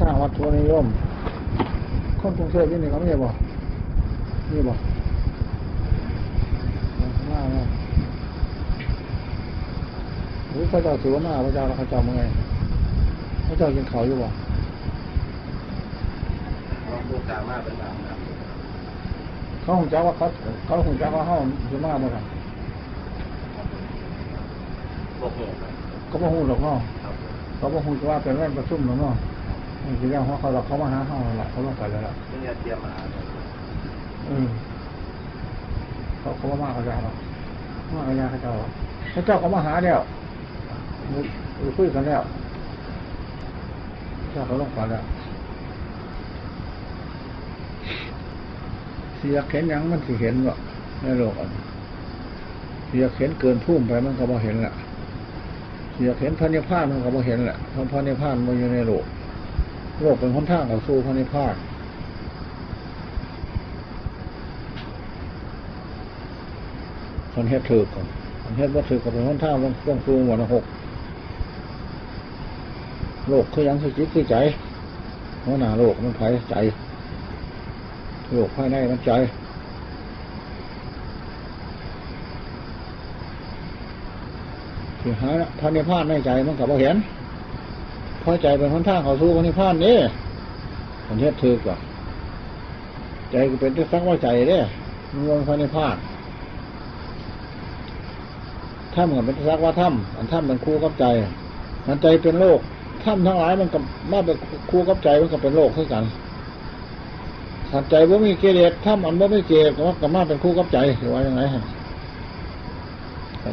ทางวัดทัวนิยม คนกรุงเทพนี่นี่เขาไม่ใช่บ่นี่บ่มาเนาะหรือพระเจ้าถือว่ามาพระเจ้าเขาเจ้าเมื่อไงพระเจ้ากินเขาวอยู่บ่ลองดูสามารถเป็นแบบนั้นเขาคงจ้าว่าเขาเขาคงจ้าว่าเขาถือมาเมื่อไหร่พวกหมูครับเขาบ่ฮู้หรอกเนาะครับเขาบ่ฮู้จะว่าเป็นแว่นประชุมหรอกเนาะนี่ คือเรื่องของเขาหรอกเขามาหาเขาหรอกเขาลงไปแล้วล่ะไม่เนี่ยเตรียมมาอืมเขาเขาว่ามาเขาเจ้าหรอกมาเขายาเขาเจ้าหรอกพระเจ้าเขามาหาแล้วมือมือคุยกันแล้วเจ้าเขาลงไปแล้วเสียเห็นหยังมันสิเห็นวะในโลกอันเสียเห็นเกินพุ่มไปมันก็บ่เห็นแหละเสียเห็นพระนิพพานมันก็บ่เห็นแหละเพราะพระนิพพานมันอยู่ในโลก โลกเป็นหนทางเขาสู่พระนิพพานคนเฮ็ดถือก่อนคนเฮ็ดว่าถือก็เป็นหนทางลงลงสู่หมวดหกโลกคือยังคือจิตคือใจเพราะหนาโลกมันไผใจโลกภายในมันใจที่หาพระนิพพานในใจมันกับเราเห็น พราะใจเป็นหนทางเขาสู่พระนิพพานนี่คนเฮ็ดถือกว่าใจก็เป็นที่สักว่าใจเด้มันลงพระนิพพานถ้ำกับเป็นที่สักว่าถ้ำอันถ้ำเป็นคู่กับใจอันใจเป็นโลกถ้ำทั้งหลายมันกับมาเป็นคู่กับใจมันก็เป็นโลกเท่ากันขันใจว่ามีเกเรถ้ำอันว่าไม่เกเรก็กับมาเป็นคู่กับใจหรือว่าอย่างไร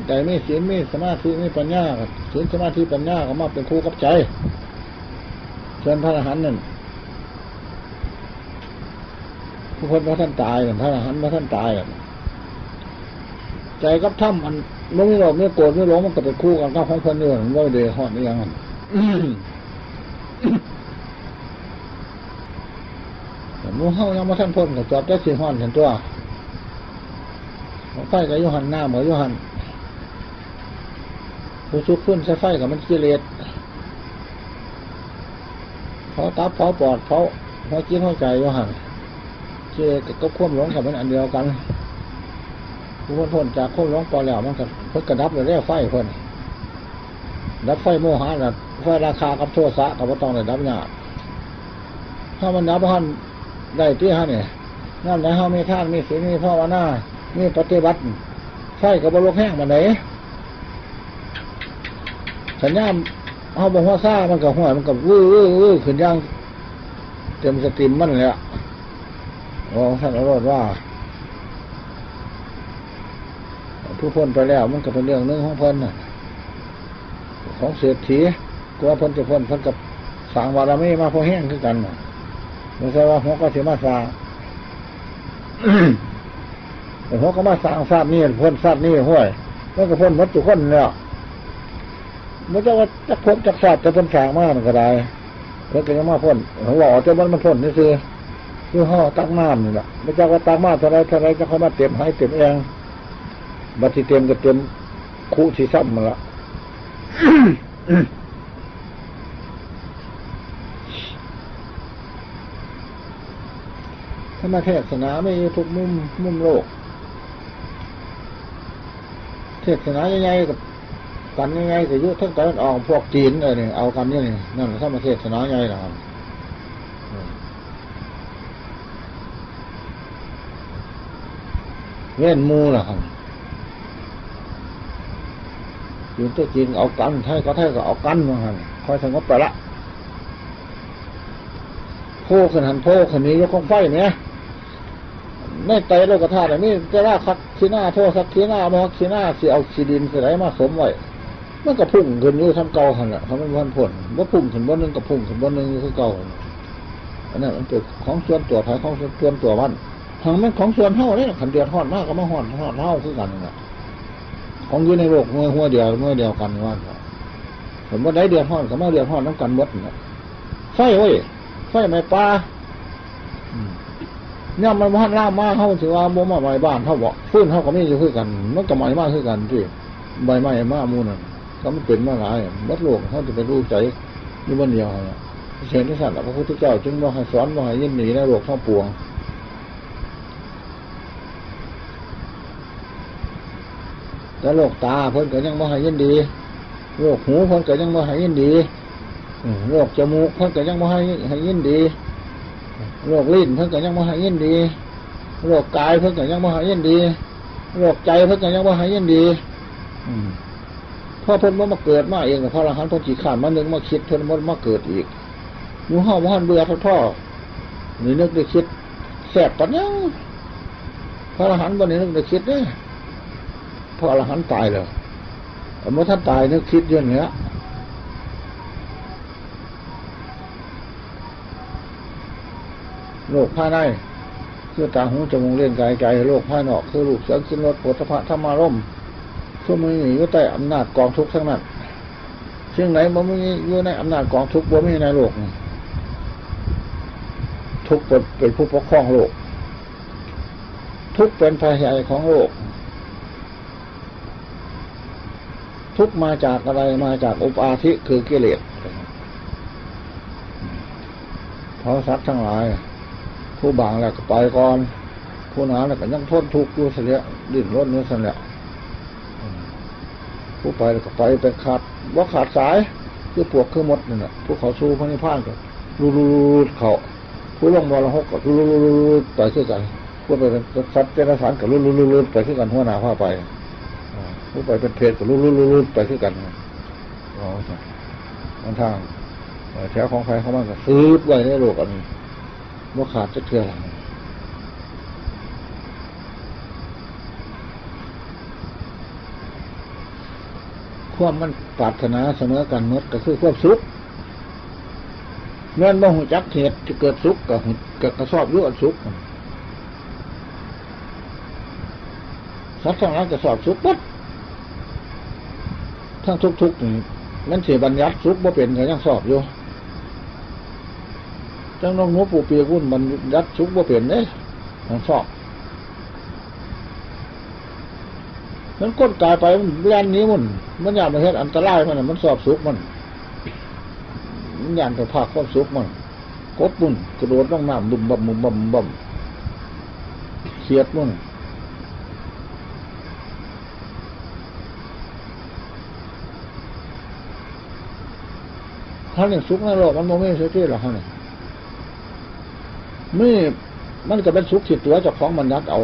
ใจไม่ศีลไม่สมาธิไม่ปัญญาศีลสมาธิปัญญาก็มาเป็นคู่กับใจเชิญพระอรหันต์นั่นผู้คนพระท่านตายพระอรหันต์พระท่านตายใจกับถ้ำมันไม่มีโลภไม่โกรธไม่หลงมันก็เป็นคู่กันกับของคนอยู่มันว่าเดือดหอดนี่ยังมันมูเฮายังมาท่านพ้นกับจอบได้สีห้อนเห็นตัวไฟกับยุหันหน้าเหมือนยุหัน ผู้ชุกขึ้นใช้ไฟกับมันกิเลสเผาตับเผาปอดเผาเผาจิ้นเผาใจว่าหันกิเลสกับควบหลงกับมันอันเดียวกันผู้พ้นพ้นจากควบหลงปอแล้วมันก็เพิ่งกระดับเลยแล้วไฟเพิ่นดับไฟโมหะนะไฟราคากับโทษะกับว่าต้องเลยดับยากถ้ามันดับพันได้ที่ฮะเนี่ยนั่นไหนเฮามีท่านมีศีลมีภาวนามีปฏิบัติไฟกับบรกแห้งมาไหน สัญญาณเอาบอกว่าซ่ามันกับหัวมันกับวื้อวื้อวื้อขึ้นย่างเต็มสตรีมมันเลยอะว่าท่านอรรถว่าผู้พ้นไปแล้วมันก็เป็นเรื่องนึงของเพิ่นน่ะของเศรษฐีกลัวเพิ่นจะพ้นเพิ่นกับสางวารมีมาพอแห้งคือกันไม่ใช่ว่าหัวก็เสียมาสางแต่หัวก็มาสางทราบนี่พ้นทราบนี่ห้วยมันก็พ้นหมดทุกคนแล้ว มันจะว่าจะพ้นจากศาสตร์จะพ้นสางมากมันก็ได้เพื่อจะมาพ้นเขาบอกจะมันมันพ้นนี่คือคือห่อตักน้ำนี่แหละไม่ใช่ว่าตักน้ำเท่าไรเท่าไรจะเข้ามาเต็มให้เต็มเองบัตรที่เต็มก็เต็มคู่ที่ซ้ำมาละธรรมเทศนาไม่ทุกมุมมุมโลก เทศนาใหญ่ๆกับ กันใหญ่ๆกับยุททั้งตะวันออกพวกจีนอะไรเนี่ยเอากันเนี่นั่นแหละธรรมเทศนาใหญ่นะครับเว้นมูล่ะครับจีนตัวจีนเอากันไทยก็ไทยก็เอากันมาครับคอยสงบไปละโพขึ้นหันโพขึ้นนี้ยกของไฟไหมไม่ไตโลกธาตุนนี้จะราคักขีหน้าโทษสักขีหน้ามอขีหน้าสิเอาขีดินสิไรมาสมไว้ มันก็พุ่งขึ้นอยู่ทำเก่าหันแหละเขาไม่วันผลว่าพุ่งขึ้นบนหนึงกับพุ่งขึ้นบนหนึงคือเก่าอันนั้นมันเป็นของส่วนตัวภายของส่วนตัวมันทางมันของส่วนเท่าเนี่ยขันเดือดทอดมากก็มาหอดทอดเท่าคือกันน่ะของอยู่ในโลกเมื่อหัวเดียวเมื่อเดียวกันว่าผมว่าได้เดือดทอดกับมาเดือดทอดน้ำกันหมดนะไฟเว้ยไฟไม่ปลาเนี่ยมันพันล่ามากเขาถือว่าบ่มาใหม่บ้านเขาบอกฟื้นเขาก็ไม่อยู่คือกัน มันก็ใหม่มากคือกันที่ใบไม้มากมูนั่น ก็มันเป็นมาหลายมัดโลกเขาจะไปรู้ใจนี่วันเดียวเนี่ยเห็นที่สัตว์พระพุทธเจ้า จึงว่าให้สอนว่าให้ยินหนีในโลกทั้งปวงแต่โลกตาเพิ่นก็ยังบ่ให้ยินดีโลกหูเพิ่นก็ยังบ่ให้ยินดีโลกจมูกเพิ่นก็ยังบ่ให้ให้ยินดีโลกลิ้นเพิ่นก็ยังบ่ให้ยินดีโลกกายเพิ่นก็ยังบ่ให้ยินดีโลกใจเพิ่นก็ยังบ่ให้ยินดีอืม พราะเพิ่นบ่มาเกิดมาเองพระอรหันต์พิ่นสิขานมานึงมาคิดเพิ่นบ่มาเกิดอีกหมู่เฮาบ่ทันเบื่อท่อนี่นึกได้คิดแซ่บปานยังพระอรหันต์บ่ได้นึกได้คิดเด้พระอรหันต์ตายแล้วเมื่อท่านตายนึกคิดเรื่องนี้โลกภายในคือตาหูจมูกเล่นกายใจโลกภายนอกคือรูปเสียงกินรสปุถะธรรมารมณ์ ทุกมืออยู่ใต้อำนาจกองทุกข์ทั้งนั้นซึ่งไหนมันไม่อยู่ในอำนาจกองทุกข์บ่มีในโลกทุกข์เป็นผู้ปกครองโลก ทุกข์เป็นภายใหญ่ของโลก ทุกมาจากอะไรมาจากอุปาทิคือกิเลสเพราะสัตว์ทั้งหลาย ผู้บางแล้วก็ไปก่อน ผู้หนาแล้วก็ยังทนทุกข์อยู่เสียดิ้นรนอยู่เสีย ผู้ไปก็ไปเป็นขาดว่าขาดสายคือปวกคือมดนี่แหละผู้เขาสู้พระนิพพานก็รูรูเขาผู้ลงมรหกก็รูรูไปขึ้นกันผู้ไปเป็นสัตว์เจริญสารกับรูรูไปขึ้นกันหัวหน้าผ้าไปผู้ไปเป็นเพศกับรูรูไปขึ้นกันอ๋อมันทางแถวของใครเขามันก็ซื้อไว้ในโลกอันนี้ว่าขาดจะเทื่อหลัง ความมันปรารถนาเสมอกันเมดก็คือความสุขเมื่อบ่หูจักเหตุจะเกิดสุขกับกับกระสอบยุ่อันสุขสัตว์ทั้งหลายกระสอบสุขปั๊บทั้งทุกๆนี่มันเสียบัญญัติสุขบ่เป็นก็ยังสอบอยู่จังน้องหนูปูเปียกุ้นมันยัดชุกว่าเปลี่ยนเนี่ยมันชอบ มันก้นกายไปมันแล่นนี้มันมันอยากมาเห็นอันตรายมันมันสอบสุกมัน มันอยากจะพาความสุกมันกดมันกระโดดลงน้ำบุ่มบ่มบุ่มบ่มบ่มเขียดมันเขาเนี่ยสุกในโลกมันโมไม่ใช่ที่หรอกเขาเนี่ยมื่อมันก็เป็นสุขขีดตัวจ้าของมันยัดเอา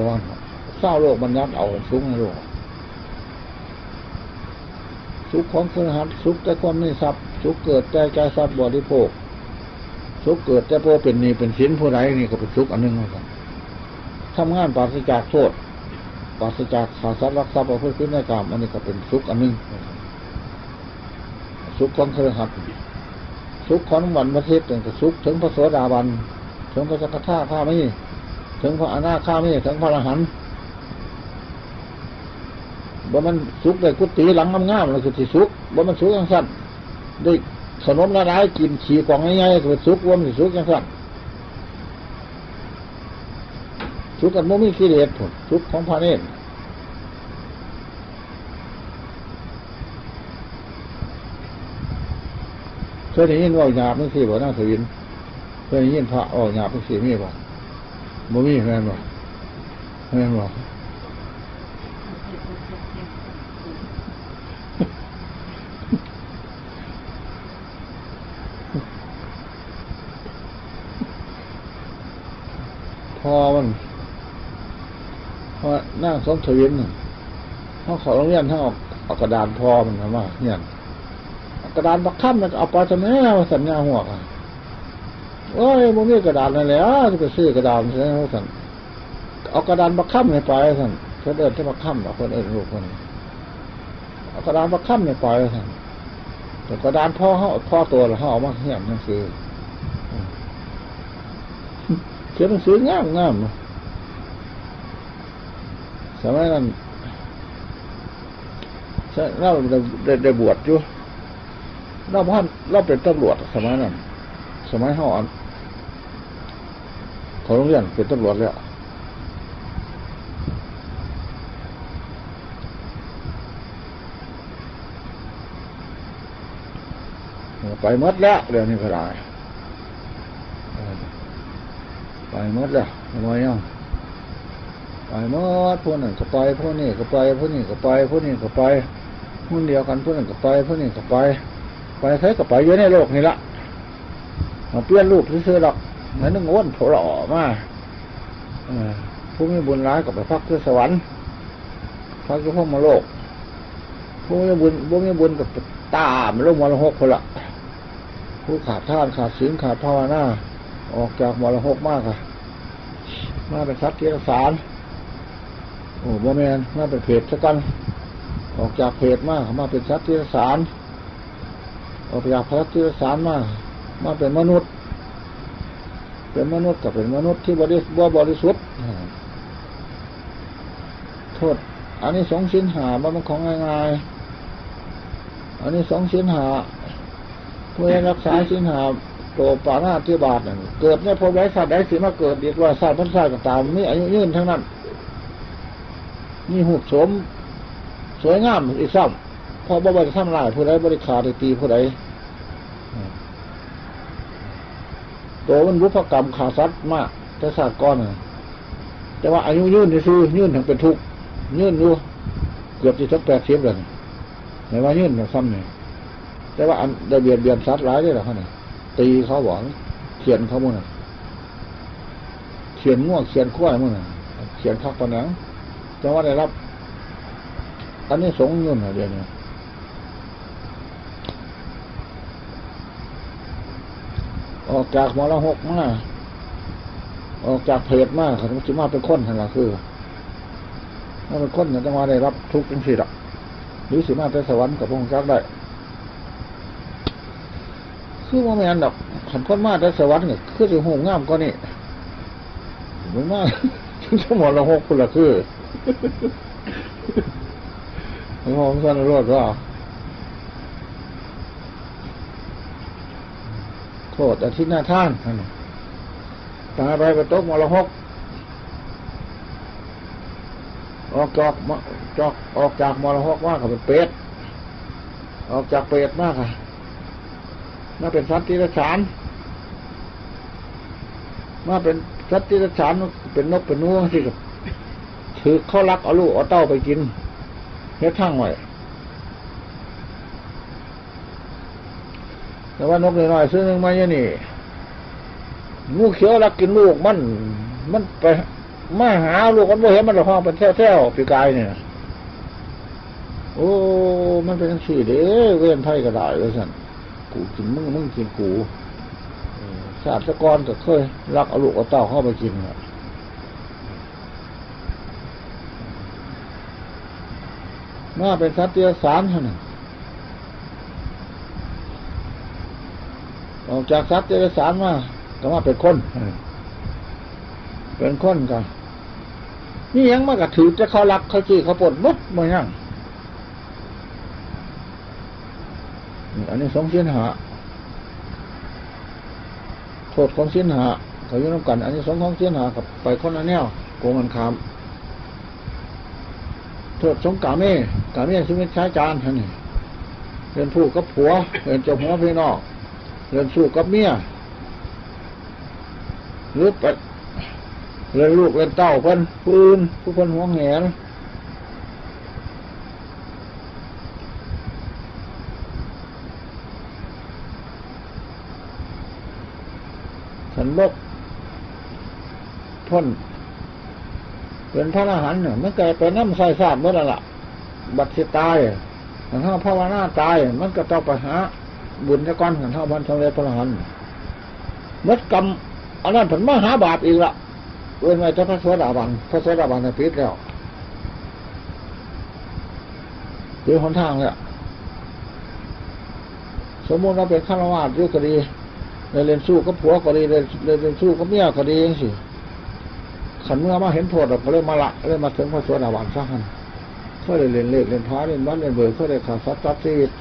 เศร้าโลกมันยัดเอาสุขในโลก สุขของคือหัดสุขแต่ความไม่ทรัพย์สุขเกิดแต่ใจทรัพย์บริโภคสุขเกิดแต่พอเป็นนี่เป็นสินผู้ใดนี่ก็เป็นสุขอันหนึ่งนะครับทำงานปราศจากโทษปราศจากขาทรัพย์รักทรัพย์ประพฤติในกรรมอันนี้ก็เป็นสุขอันหนึ่งสุขของคือหัดสุขของวันประเทศเป็นสุขถึงพระโสดาบัน ถึงพระสักทาข้าไม่ถึงพระอนาข้าไม่ถึงพระอรหันต์ บ่มันสุกได้กุฏิหลังงามๆแล้วคือที่สุกบ่มันสุกย่างสั้นได้ขนมละลายกินฉี่กล่องง่ายๆคือสุกว่ามันสุกย่างสั้นสุกกันบ่มีกิเลสผลสุกของพระเนตรเคยได้ยินว่าหยาบนั่นสิบ่น่าสวินเคยยินพระออกหยาบเป็นสีมีบ่บ่มีแม่นบ่แม่นบ่พ อมันเพอนั่งสมทวินเขาขอโรงเรียนทั้งออกออกกระดานพอมันนะว่าเนี่ยกระดานบักค่ำมันเอาไปจะแม่มาสัญญาหัวกันโอ้ยมึงมีกระดาษนั่นแหละจะไปซื้อกระดาษใช่ไหมท่านเอากระดานมาค้ำในไปท่านเพื่อเดินที่มาค้ำเอาคนเอิญลูกคนเอากระดานมาค้ำในไปท่านแต่กระดานพ่อเขาพ่อตัวเราเขาเอามาเขียนหนังสือ เขียนหนังสืองามงามสมัยนั้นเราได้ได้บวชอยู่เราพ่านเราเป็นตำรวจสมัยนั้นสมัยเขาอ่อนเขาโรงเรียนเป็นตำรวจแล้วไปมัดแล้วเดี๋ยวนี้ก็ได้ ไปหมดแล้วทำไมยังไปหมดพวกนั้นก็ไปพวกนี้ก็ไปพวกนี้ก็ไปพวกนี้ก็ไปมุ่นเดียวกันพวกนั้นก็ไปพวกนี้ก็ไปไปใช้ก็ไปเยอะในโลกนี่ละมาเปลี่ยนรูปซื้อๆหรอกเหมือนนึกอ้วนโผล่ออกมาผู้มีบุญร้ายก็ไปพักที่สวรรค์พักที่พวกมาโลกผู้มีบุญผู้มีบุญกับตามลงมรหกคนละผู้ขาดท่านขาดศีลขาดภาวนา ออกจากมรหกมากค่ะ มาเป็นสัตว์ที่รักษาโอ้บ่แมนมาเป็นเพจซะกัน ออกจากเพจมากมาเป็นสัตว์ที่รักษาออกจากสัตว์ที่รักษามามาเป็นมนุษย์ เป็นมนุษย์กับเป็นมนุษย์ที่บริสุทธิ์บริสุทธิ์โทษ อันนี้สองชิ้นหามันเป็นของง่ายๆอันนี้สองชิ้นหาเพื่อรักษาชิ้นหา โตปานาที่บาทนั่นเกิดเนี่ยพอไว้สัตว์ได้สิมาเกิดดีกว่าสัตว์พันสัตว์ต่างๆมีอายุยืนทั้งนั้นมีหุบสม สวยงามอีกซ้ำเพราะบ่บริทำลายผู้ใดบริขาดตีผู้ใดตัวมันรุพกรรมขาสัตว์มากแต่ศาสตร์ก้อนแต่ว่าอายุยืนนี่ซื้อยืนถึงเป็นทุกข์ยืนอยู่เกือบจะสักแปดสิบเลยไหนว่ายืนเนี่ยซ้ำเนี่ยแต่ว่าอันได้เบียดเบียนสัตว์ร้ายได้หรอเขาเนี่ย ตีเขาหวังเขียนเขามุ่งน่ะเขียนง่วงเขียนขั้วมุ่งเขียนคักปะหนังแต่ว่าได้รับ อันนี้สงฆ์ยุ่นเหรอเดี๋ยวนี้ออกจากมรหกมาออกจากเพจมาเขาจะมาเป็นคนหันละคือถ้าเป็นคนเนี่ยจะมาได้รับทุกข์จังสิละหรือสิมาแต่สวรรค์กับพระองค์จักได้ คือว่าไม่อันดอกขันคนมาแต่สวรรค์เนี่ยคือจะหงงามก็นี่มือนมากถึงสมองละหกคนละคือหลวงพ่อท่านรอดว่าโทษอาทิตย์หน้าท่านตายไปไปตกมรหกออกจากจอกออกจากมรหกว่าเขาเป็นเป็ดออกจากเป็ดมากค่ะ มาเป็นสัตว์ที่รัฉานมาเป็นสัตว์ที่รัฉานเป็นนกเป็นนัวที่กับถือเข้ารักเอาลูกเอาเต้าไปกินเฮ็ดทั้งไว้แต่ว่านกน้อยๆซื้อหนึ่งมาเนี่ยนี่งูเขียวรักกินลูกมัน มันไปมาหาลูกมันบ่เห็นมันหรอกห้องเป็นแท้ๆปีกายเนี่ยโอ้ มันเป็นสี่เด้เว้นไพ่ก็ได้เลยสัน กูกินมึงมึงกินกูศาสตร์กรก็เคยรักเอาลูกเอาเต้าเข้าไปกินอะมาเป็นสัตว์เตียสารเท่านั้นออกจากสัตว์เตียสารมาก็มาเป็นคนเป็นคนกันนี่ยังมากระถือจะเขารักเขาจี้เขาปลดมุดมายัง อันนี้สองสิ้นหาโทษของสิ้นหาเขายุ่งกัน อันนี้สองของสิ้นหากับไปคนละแนวโกงกันคามโทษสงกาเม่กาเม่ซึ่งเป็นชายจานท่านนี่เรียนผู้กับผัวเรียนจ้าหัวพี่นอกเรียนสู้กับเมียหรือไปเรียนลูกเรียนเต้าเพิ่นปืนผู้เพิ่นห่วงแหน สันบกพ้นเป็นพระอรหันต์เนี่ยมันเกิดไปน้ำใส่สาบเมื่อไรล่ะ บัตรสิตายขันเท่าภาวนาตาย มันก็ต้องไปหา บุญตะก้อนขันท่าพันสำเรพระอรหันต์มดกรรมอันนั้นผมมาหาบาปอีกละเว้นไว้ถ้าพระสวสดาบันพระสวสดาบันในพิษแล้วหรือหนทางเนี่ยสมมติเราเป็นฆราวาสยุคดี เลยเรียนสู้กับผัวก็ดีเลยเรียนสู้กับเมียก็ดีอย่างสิขันเมื่อมาเห็นโทษเราก็เลยมาละเลยมาถึงพระสวสดาบันซะหันเขาเลยเรียนเลขเรียนพระเรียนวัดเรียนเบิร์เขาเลยขาดซัดซัดซีวิต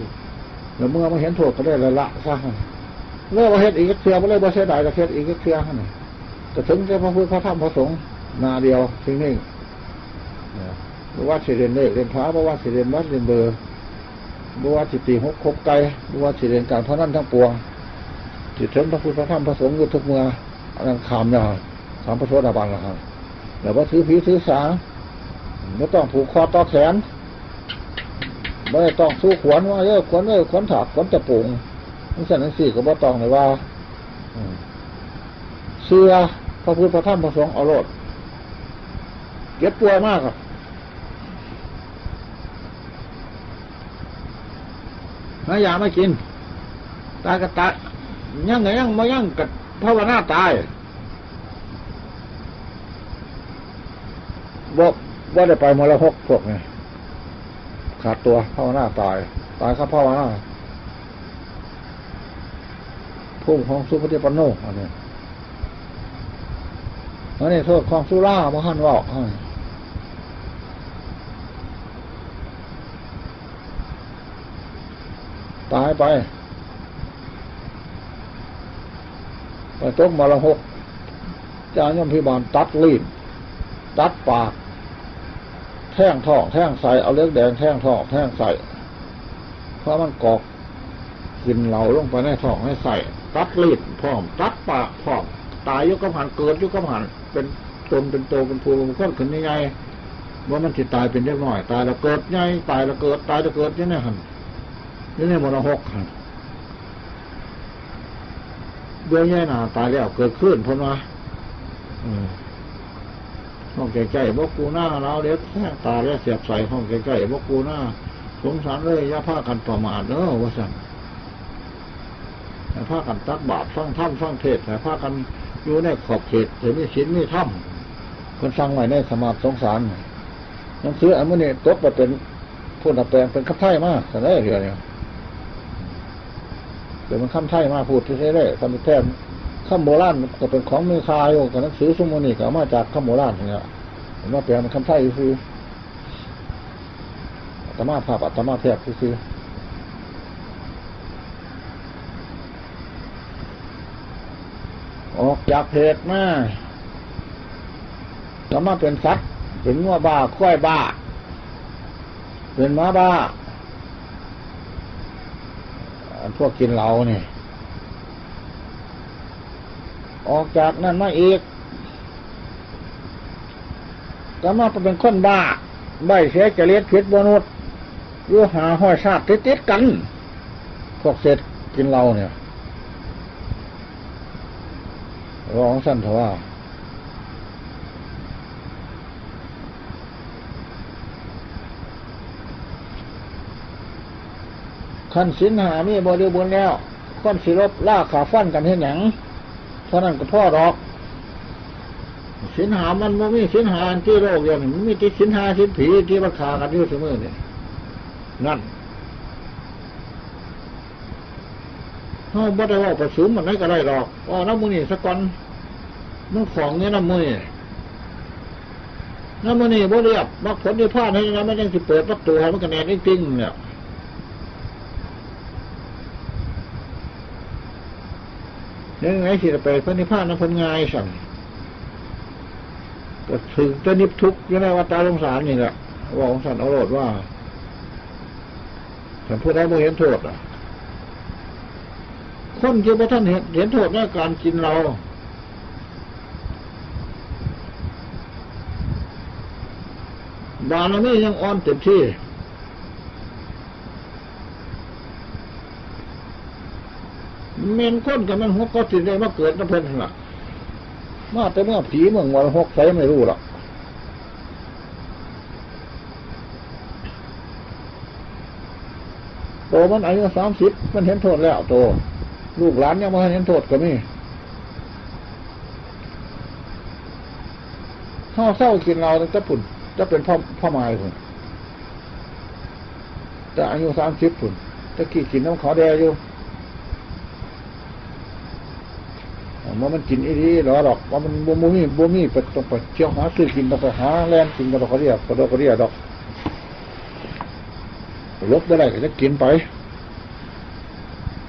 แล้วเมื่อมาเห็นโทษก็ได้ละละซะหันเลิกมาเฮ็ดอีกเทือมาเลยมาเสียดายกับเฮ็ดอีกเทือหันจะถึงจะพระพุทธพระธรรมพระสงฆ์นาเดียวทิ้งนิ่งบว่าสิเรียนเลขเรียนพระบว่าสิเรียนวัดเรียนเบอร์บว่าสิตีหกคบไกลบว่าสิเรียนการพนันทั้งปวง จิตถึงพระพุทธพระธรรมพระสงฆ์อยู่ทุกเมื่ออันนั้นขามยาขสามพระโสดาบันละครับแต่ว่าถือผีถือสาไม่ต้องผูกคอต่อแขนไม่ต้องสู้ขวนว่าเออขวนเออขวนถากขวนจะปุงนั่นสั่นนั่นสี่ก็บ่ต้องเลยว่าเชื่อพระพุทธพระธรรมพระสงฆ์เอาโลดเก็บป่วยมากครับหายาไม่กิน ตายก็ตา ยังไงยังไม่ยังกับภาวนาตายบ่บ่ได้ไปมรหกพวกนี้ขาดตัวภาวนาตาย ตายครับภาวนาพุ่งของสุปฏิปันโนอันนี้อันนี้โทษของสุราพระหันว่าอันนี้ตายไป ไปตกมรหกจานยมพิบาลตัดลิ้นตัดปาก แท่งท้อง แท่งใส่เอาเลือกแดงแท่งท้องแท่งใส่เพราะมันกอกกินเหลาลงไปในท้องให้ใส่ตัดลิ้นพร้อม ตัดปากพร้อม ตายยุกกำหันเกิดยุกกำหันเป็นตนเป็นโตเป็นภูมิเป็นคนขึ้นยังไงว่ามันจะตายเป็นเล็กน้อย ตายแล้วเกิดไงตายแล้วเกิด ตายแล้วเกิดยังไงหันยังไงมรหกหัน เบื่อแย่หนาตายแล้วเกิดขึ้นพ้นมาห้องใกล้ๆบกกูหน้าเราเด็กแท่งตาแล้วเสียบใส่ห้องใกล้ๆบกกูหน้า สงสารเลยย่าพากันประมาทเนอะว่าสั่นอย่าพากันตักบาปฟังถ้ำฟังเทศอย่าพากันอยู่ในขอบเขตถึงมีศีลมีถ้ำคนฟังไว้ในสมาธิสงสารนั่งสืออันนี้ตกไปเป็นพูดแปลงเป็นขับไถ่มากแต่ได้เรื่องเนี่ย เดี๋ยวมันคำไทยมาพูดที่ใช้ได้คำแท้คำโบราณก็เป็นของมือคาอยู่กับหนังสือสมุนีก็มาจากคำโบราณเนี่ยเห็นว่าแปลมันคำไทยคืออัตมาภาพอัตมาแทบคือออกจากเพศมาก็มาเป็นสัตว์ เป็นงัวบ้า ควายบ้า เป็นม้าบ้า พวกกินเหล้าเนี่ยออกจากนั้นมาอีกก็มาเป็นคนบ้าใบเสียจะเลียดผิดบนุษย์ยู่หาห้อยชาติติดๆกัน พวกเศษกินเหล้าเนี่ยร้องสั้นเถอะว่า ขันสินหามีบริบูรณ์แล้วค้นสิรบล่าขาฟันกันให้หนังเพราะนั้นก็พ่อรอกสินหามันไม่มีสินหาที่โลกอย่างนี้มันมีที่สินหาสินผีที่มันขากันอยู่เสมอเนี่ยนั่นเขาบ่ได้ว่าประสุมมันไม่ก็ได้หรอกว่าน้ำมือนี่สักก่อนน้ำของเนี่ยน้ำมือนี่น้ำมือนี่บ่เรียบมักผลที่พลาดให้นะไม่ยังสิเปิดประตูให้มันกระแนนจริงๆเนี่ย ยังไงที่จะไปพระนิพพานนั้นพ้นง่ายสั่งก็ถึงจะนิพทุกยังไงว่าตาลงสารนี่แหละว่าของสันเอาโรดว่าสันพูดได้โมเห็นโทษอะคนที่พระท่านเห็นเห็นโทษในการกินเราบารมียังอ่อนเต็มที่ เมนค้นกับมันหกก็สิได้มาเกิดนะเพิ่นนั่นล่ะมาแต่เมื่อผีเมืองวันหกใสไม่รู้หรอกโตมันอายุสามสิบมันเห็นโทษแล้วโตลูกหลานยังไม่เห็นโทษก็มีข้าวเศร้ากินเราจะปุ่นจะเป็นพ่อพ่อไม้พุ่นแต่อายุสามสิบพุ่นจะกี่กินน้ำขาวแดอยู่ ว่ามันกินอีดีหรอหรอกว่ามันบ่มมีบ่มีไปต้องไปเที่ยวหาซื้อกินต้องไปหาแลนกินก็ต้องเขาเรียกก็ต้องเขาเรียกดอกลบได้ไรก็จะกินไป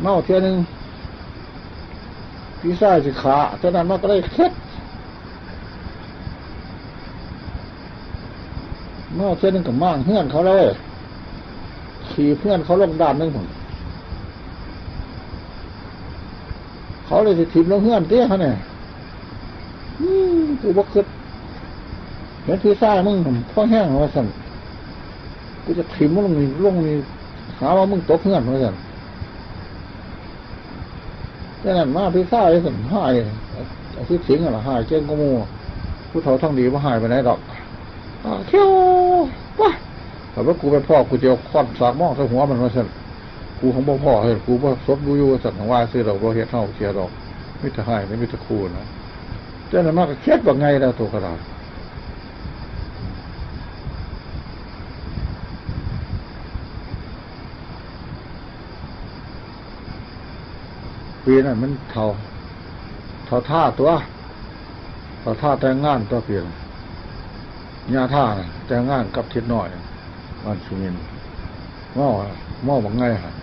เมาเที่ยนึงพี่ซ่าสิขาเท่านั้นมันก็ได้เคล็ดเมาเที่ยนึงกับมั่งเพื่อนเขาเลยขี่เพื่อนเขาลงด้านนึงผม เขาเลยสิทิมลงเฮือนเตี้ยเขาเนี่ยกูบ่คิดเห็นพี่ซ่ามึงพ่อแห้งว่าสั่นกูจะถิ่มมึงลงนี่ลงนี่หาว่ามึงตกเงื่อนว่าสั่นแต่นั่นมาพี่ซ่ายสั่นหายอาทิตย์สิงห์อะล่ะหายเจ้งก็มูผู้เฒ่าทั้งดีว่าหายไปไหนดอกอ่าเที่ยวว้าแต่ว่ากูไปพ่อกูเจียวคอนสากหมองใส่หัวมันว่าสั่น กูของบ่อพ่อเฮ้ยกูบ่าซบดูอยู่สั่นของว่าซื้อดอกบ่เฮ็ดเฮาเชียดอกมิตรหายไม่มิตรคูนะเจ้านั่มากเครียดว่าไงแล้วตัวกระดาษปีนั้นมันเท่าเท่าท่าตัวเท่าท่าแต่งงานตัวเปลี่ยนญาท่าแต่งงานกับทิศน้อยวันสุนินเมาอะเมาบังไงฮะ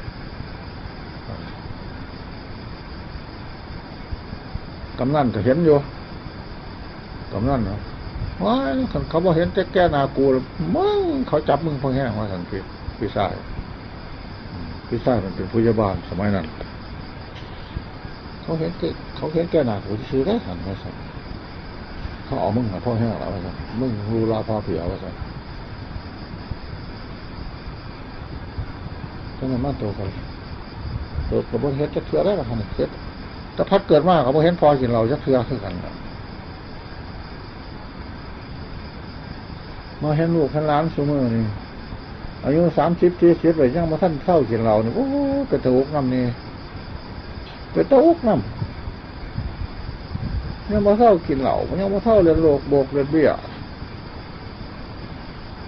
กำนั่นก็เห็นอยู่กำนั่นเนาะว้าเขาบอกเห็นแต่แก้นากูแล้วมึงเขาจับมึงพอแห้งว่าสันพิษพี่ชายพี่ชายมันเป็นผู้ยาบาลสมัยนั้น เขาเห็นแก่เขาเห็นแก่นากูซื้อได้หันมาสั่นเขาเอามึงหาพ่อแห้งแล้วว่าสั่นมึงรูลาพาเผียวว่าสั่นจังนั้นมาตัวกันเกิดกับบนเฮ็ดจะเถื่อได้หรอคันเฮ็ด แต่พัดเกิดมากกับเห็นพอกินเราจะเถื่อคือกันน่ะมาเห็นลูกเห็นล้านสมือนี่อายุสามสิบสี่สิบไปยังมาท่านเข้ากินเราเนี่ยโอ้กระตุกน้ำนี่ไปตกน้ำยังมาเท่ากินเหล่ายังมาเท่าเรียนโลกโบกเรียนเบี้ย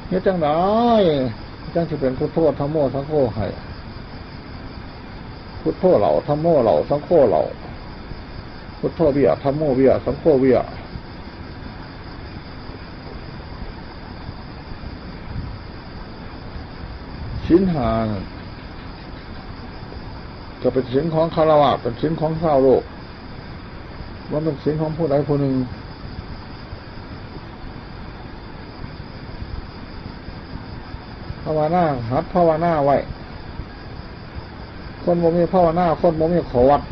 เนี่ยจังได้จังจะเป็นพุทโธธรรมโมสังโฆให้พุทโธเหล่าธรรมโมเหล่าสังโฆเหล่า พุทโธเบี้ยธรรมโมเบี้ยสังโฆเบี้ยชิ้นหานจะเป็นสิ้นของคารวะเป็นสิ้นของชาวโลกว่าเป็นสิ้นของผู้ใดผู้หนึ่งภาวนาหัดภาวนาไว้คนบ่มีภาวนาคนบ่มีขอวัด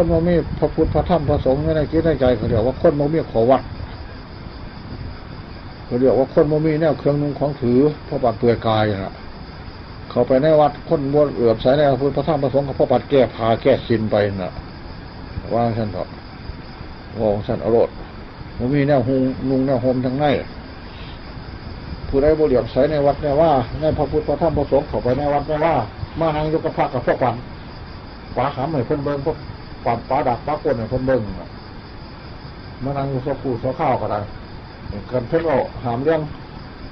คนบ่มีพระพุทธพระธรรมพระสงฆ์ในคิดในใจเขาเรียกว่าคนบ่มีขอวัดเขาเรียกว่าคนบ่มีแนวเครื่องนุ่งของถือพระบาทเปลือยกายน่ะ เขาไปในวัดคนบนเอือบใส่ในพระพุทธพระธรรมพระสงฆ์กับพ่อปัดแก้พาแก้สินไปน่ะ ว่าท่นเถอะว่าของท่านอรรถโมมีแนวหุงนุ่งแนวโฮมทั้งในผู้ใดบริยบใส่ในวัดเนี่ยว่าในพระพุทธพระธรรมพระสงฆ์เขาไปในวัดเนี่ยว่า มานั่งยกกระพักกับพวกปันปลาขามให้เพิ่นเบิ้งพวก ปันปลาดักปลาก้นให้เพิ่นเบิ้งน่ะมานั่งอยู่สกูสข้าวก็ได้เกินเพิ่นเอาหามเรื่อง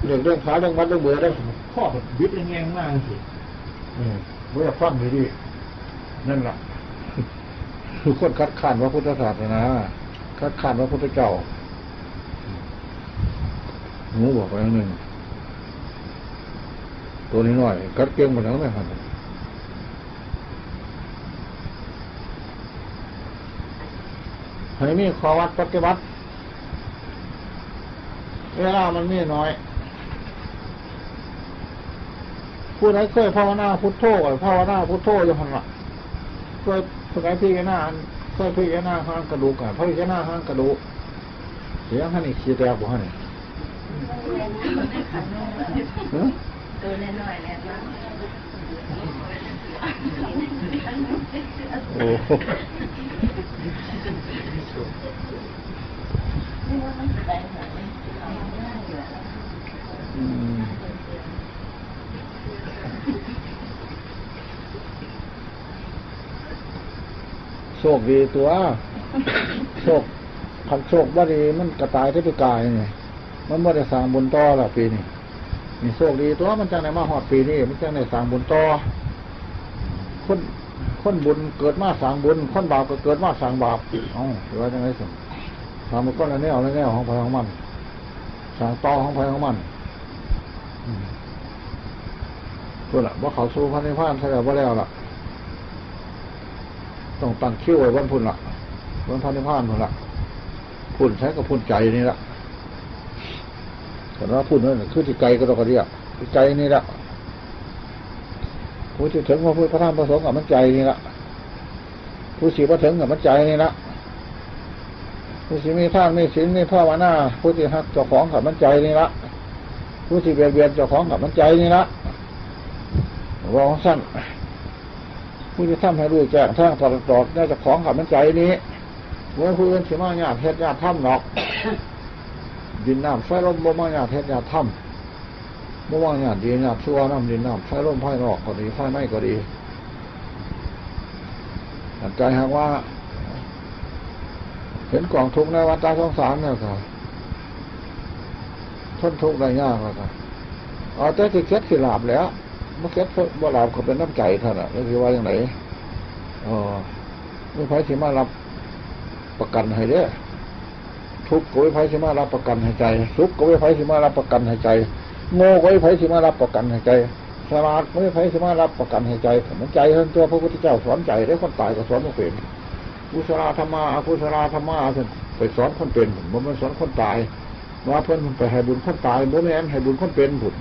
เรื่องเรื่องขาเรื่องวัดเรื่องเบื่อเรื่องข้อบิดแรงๆมากสิอืมเบื่อฟังดีๆนั่นแหละคือคนคัดค้านพระพุทธศาสนาคัดค้านพระพุทธเจ้าหนูบอกไปอย่างหนึ่งตัวนี้หน่อยกัดเก่งหมดแล้วไม่หั นให้มีขอวัดปฏิบัติเวลามันมีน้อย ผู้ใดเคยภาวนาพุทโธกับภาวนาพุทโธอยู่หันละเคยสมัยพี่กันหน้าอันเคยพี่กันหน้าห้างกระดูกกันพี่กันหน้าห้างกระดูกเสียงท่านนี่ขี้แตกบ่ฮะนี่ฮะตัวน้อยๆเนี่ยนะโอ้ โหนี่ว่ามันจะไปไหนเอาง่ายอยู่อืมโชคดีตัวโชคพันโชคว่าดีมันกระตายที่ไปกายไงมันไม่ได้สร้างบุญต่อละปีนี้นี่โชคดีตัวมันจังในมาหอดปีนี้มันจังในสร้างบุญต่อคน คนบุญเกิดมาสางบุญ คนบาปก็เกิดมาสางบาปอ้าหรือว่าจังไรสิสางมันก็ละแนวละแนวของพของมันสางต่อของพของมันอืมตัวละว่าเขาสู้พระนิพพานใช่หรือว่าแล้วล่ะ ต้องตั้งคิ้วไว้บนพุ่นล่ะบนพระนิพพานพุ่นล่ะพุ่นใช้กับพุ่นใจนี่ล่ะแต่ว่าพุ่นนั่นคือที่ไกลก็ต้องกระเดียที่ใจนี่ละ ผู้ที่ถึงพระพุทธพระธรรมพระสงฆ์กับมันใจนี่ละผู้สีพระถึงกับมันใจนี่ละผู้ที่มีท่านมีศีลมีภาวนาผู้ที่หักเจ้าของกับมันใจนี่ละผู้ที่เบียดเบียนเจ้าของกับมันใจนี่ละรองสั้นผู้ที่ทำให้รู้แจ้งทางตลอดตลอดได้เจ้าของกับมันใจนี้เมื่อผู้อื่นสิมาญาติเฮ็ดญาติถ้ำหนอกดินน้ำไฟลมบ่มาญาติเฮ็ดญาติถ้ำ บ่มาญาติดินน้ำชั่วน้ำดินน้ำไฟลมไฟนอกก็ดีไฟไหม้ก็ดีใจหากว่า เห็นกล่องทุกข์ในวัฏสงสารเนี่ยครับทนทุกข์ได้ยากครับเอาแต่ที่เคล็ดสิลาบแล้วเมื่อเคล็ดบ่ลาบก็เป็นน้ำใจท่านั้นแล้วคือว่าอย่างไรอ๋อไม่ไผสิมารับประกันให้เด้อทุกข์ก็ไม่ไผสิมารับประกันให้ใจสุขก็ไม่ไผสิมารับประกันให้ใจ โง่ไม่ไผสิมารับประกันให้ใจสลาดไม่ไผสิมารับประกันให้ใจมันใจทั้งตัวพระพุทธเจ้าสอนใจได้คนตายก็สอนม่เป็นกุศลธรรมะอกุศลธรรมะเพิ่นไปสอนคนเป็นบ่แมันสอนคนตายว่าเพิ่นไปให้บุญคนตายบ่แม่นให้บุญคนเป็นบุญ